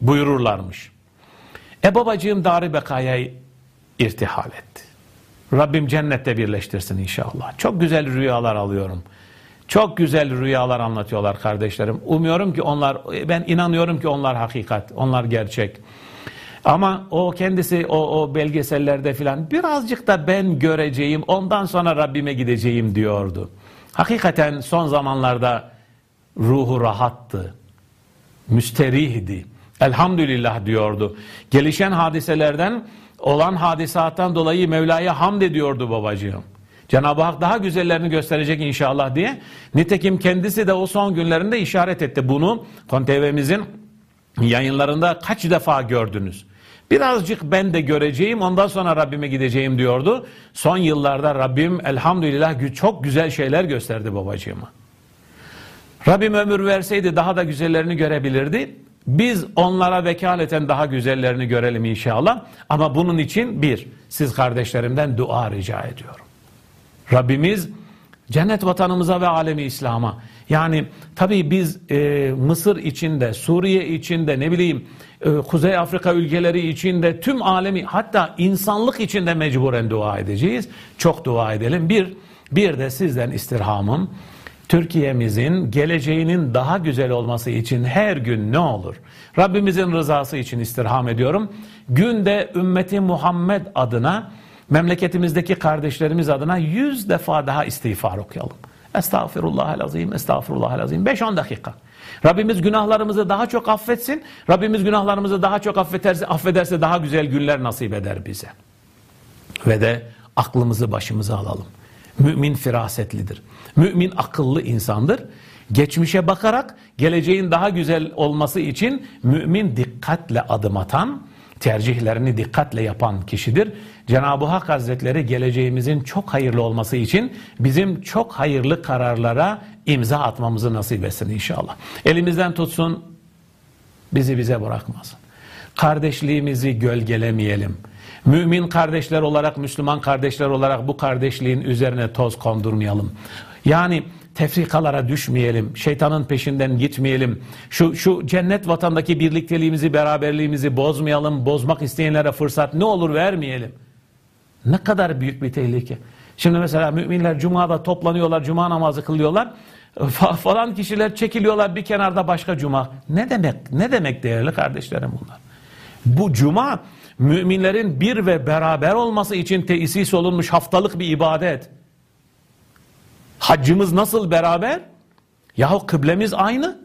Speaker 1: buyururlarmış. E babacığım Dar-ı Bekaya'yı irtihal etti. Rabbim cennette birleştirsin inşallah. Çok güzel rüyalar alıyorum. Çok güzel rüyalar anlatıyorlar kardeşlerim. Umuyorum ki onlar, ben inanıyorum ki onlar hakikat, onlar gerçek. Ama o kendisi o, o belgesellerde filan birazcık da ben göreceğim, ondan sonra Rabbime gideceğim diyordu. Hakikaten son zamanlarda ruhu rahattı, müsterihdi. Elhamdülillah diyordu. Gelişen hadiselerden olan hadisattan dolayı Mevla'ya hamd ediyordu babacığım. Cenab-ı Hak daha güzellerini gösterecek inşallah diye. Nitekim kendisi de o son günlerinde işaret etti. Bunu KonTV'mizin yayınlarında kaç defa gördünüz. Birazcık ben de göreceğim ondan sonra Rabbime gideceğim diyordu. Son yıllarda Rabbim elhamdülillah çok güzel şeyler gösterdi babacığıma. Rabbim ömür verseydi daha da güzellerini görebilirdi. Biz onlara vekaleten daha güzellerini görelim inşallah. Ama bunun için bir, siz kardeşlerimden dua rica ediyorum. Rabbimiz cennet vatanımıza ve alemi İslam'a. Yani tabii biz e, Mısır içinde, Suriye içinde, ne bileyim e, Kuzey Afrika ülkeleri içinde, tüm alemi hatta insanlık içinde mecburen dua edeceğiz. Çok dua edelim. Bir, bir de sizden istirhamım Türkiye'mizin geleceğinin daha güzel olması için her gün ne olur? Rabbimizin rızası için istirham ediyorum. Günde ümmeti Muhammed adına, memleketimizdeki kardeşlerimiz adına yüz defa daha istiğfar okuyalım. Estağfirullahal azim, estağfirullahal azim. 5-10 dakika. Rabbimiz günahlarımızı daha çok affetsin. Rabbimiz günahlarımızı daha çok affederse, affederse daha güzel günler nasip eder bize. Ve de aklımızı başımıza alalım. Mümin firasetlidir. Mümin akıllı insandır. Geçmişe bakarak geleceğin daha güzel olması için mümin dikkatle adım atan, tercihlerini dikkatle yapan kişidir. Cenab-ı Hak Hazretleri geleceğimizin çok hayırlı olması için bizim çok hayırlı kararlara imza atmamızı nasip etsin inşallah. Elimizden tutsun, bizi bize bırakmasın. Kardeşliğimizi gölgelemeyelim. Mümin kardeşler olarak, Müslüman kardeşler olarak bu kardeşliğin üzerine toz kondurmayalım. Yani tefrikalara düşmeyelim, şeytanın peşinden gitmeyelim. Şu şu cennet vatandaki birlikteliğimizi, beraberliğimizi bozmayalım, bozmak isteyenlere fırsat ne olur vermeyelim. Ne kadar büyük bir tehlike. Şimdi mesela müminler cumada toplanıyorlar, cuma namazı kılıyorlar. Falan kişiler çekiliyorlar bir kenarda başka cuma. Ne demek? Ne demek değerli kardeşlerim bunlar? Bu cuma müminlerin bir ve beraber olması için tesis olunmuş haftalık bir ibadet. Haccımız nasıl beraber? Yahu kıblemiz aynı.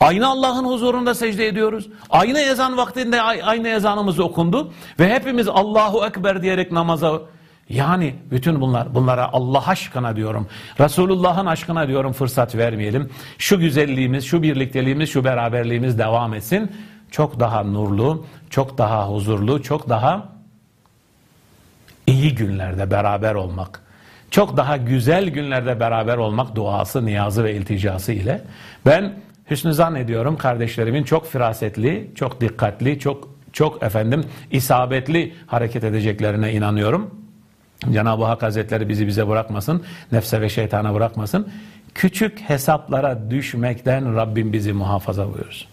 Speaker 1: Aynı Allah'ın huzurunda secde ediyoruz. Aynı ezan vaktinde aynı ezanımız okundu. Ve hepimiz Allahu Ekber diyerek namaza... Yani bütün bunlar, bunlara Allah aşkına diyorum. Resulullah'ın aşkına diyorum fırsat vermeyelim. Şu güzelliğimiz, şu birlikteliğimiz, şu beraberliğimiz devam etsin. Çok daha nurlu, çok daha huzurlu, çok daha iyi günlerde beraber olmak çok daha güzel günlerde beraber olmak duası, niyazı ve ilticası ile ben hüsnü zannediyorum kardeşlerimin çok firasetli, çok dikkatli, çok çok efendim isabetli hareket edeceklerine inanıyorum. Cenab-ı Hak Hazretleri bizi bize bırakmasın, nefse ve şeytana bırakmasın. Küçük hesaplara düşmekten Rabbim bizi muhafaza buyursun.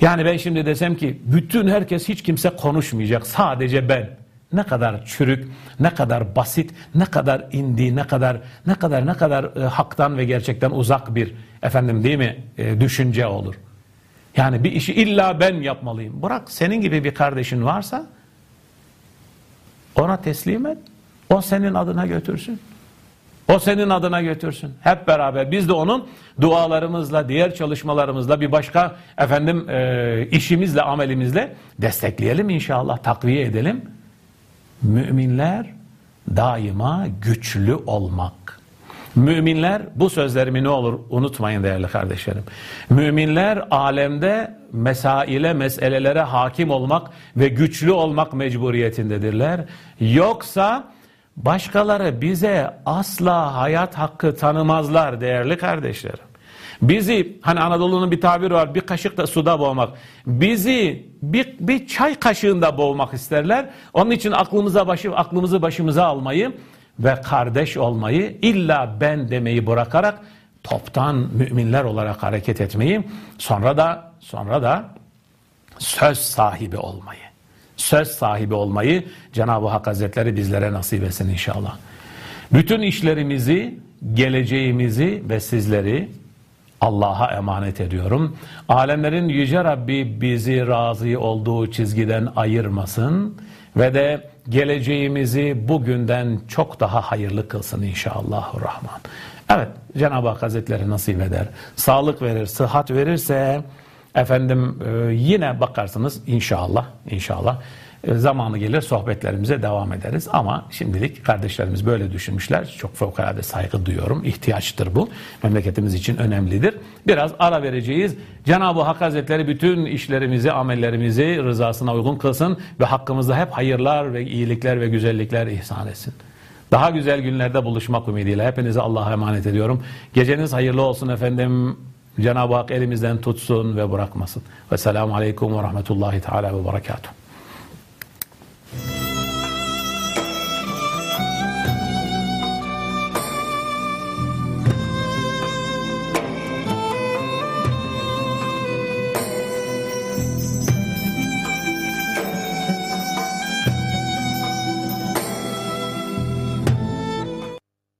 Speaker 1: Yani ben şimdi desem ki bütün herkes hiç kimse konuşmayacak sadece ben. Ne kadar çürük, ne kadar basit, ne kadar indi, ne kadar ne kadar ne kadar e, haktan ve gerçekten uzak bir efendim değil mi e, düşünce olur. Yani bir işi illa ben yapmalıyım. Bırak senin gibi bir kardeşin varsa ona teslim et. O senin adına götürsün. O senin adına götürsün. Hep beraber biz de onun dualarımızla, diğer çalışmalarımızla, bir başka efendim e, işimizle, amelimizle destekleyelim inşallah, takviye edelim. Müminler daima güçlü olmak. Müminler bu sözlerimi ne olur unutmayın değerli kardeşlerim. Müminler alemde mesaile, meselelere hakim olmak ve güçlü olmak mecburiyetindedirler. Yoksa başkaları bize asla hayat hakkı tanımazlar değerli kardeşlerim. Bizi hani Anadolu'nun bir tabiri var bir kaşık da suda boğmak. Bizi bir, bir çay kaşığında boğmak isterler. Onun için aklımıza başı, aklımızı başımıza almayı ve kardeş olmayı illa ben demeyi bırakarak toptan müminler olarak hareket etmeyi sonra da sonra da söz sahibi olmayı söz sahibi olmayı Cenab-ı Hak Hazretleri bizlere nasip etsin inşallah. Bütün işlerimizi, geleceğimizi ve sizleri Allah'a emanet ediyorum. Alemlerin Yüce Rabbi bizi razı olduğu çizgiden ayırmasın ve de geleceğimizi bugünden çok daha hayırlı kılsın inşallahurrahman. Evet Cenab-ı Hak Hazretleri nasip eder. Sağlık verir, sıhhat verirse efendim e, yine bakarsınız inşallah inşallah zamanı gelir sohbetlerimize devam ederiz. Ama şimdilik kardeşlerimiz böyle düşünmüşler. Çok fevkalade saygı duyuyorum. İhtiyaçtır bu. Memleketimiz için önemlidir. Biraz ara vereceğiz. Cenab-ı Hak Hazretleri bütün işlerimizi, amellerimizi rızasına uygun kılsın ve hakkımızda hep hayırlar ve iyilikler ve güzellikler ihsan etsin. Daha güzel günlerde buluşmak ümidiyle hepinize Allah'a emanet ediyorum. Geceniz hayırlı olsun efendim. Cenab-ı Hak elimizden tutsun ve bırakmasın. Ve selamu aleyküm ve rahmetullahi teala ve berekatuhu.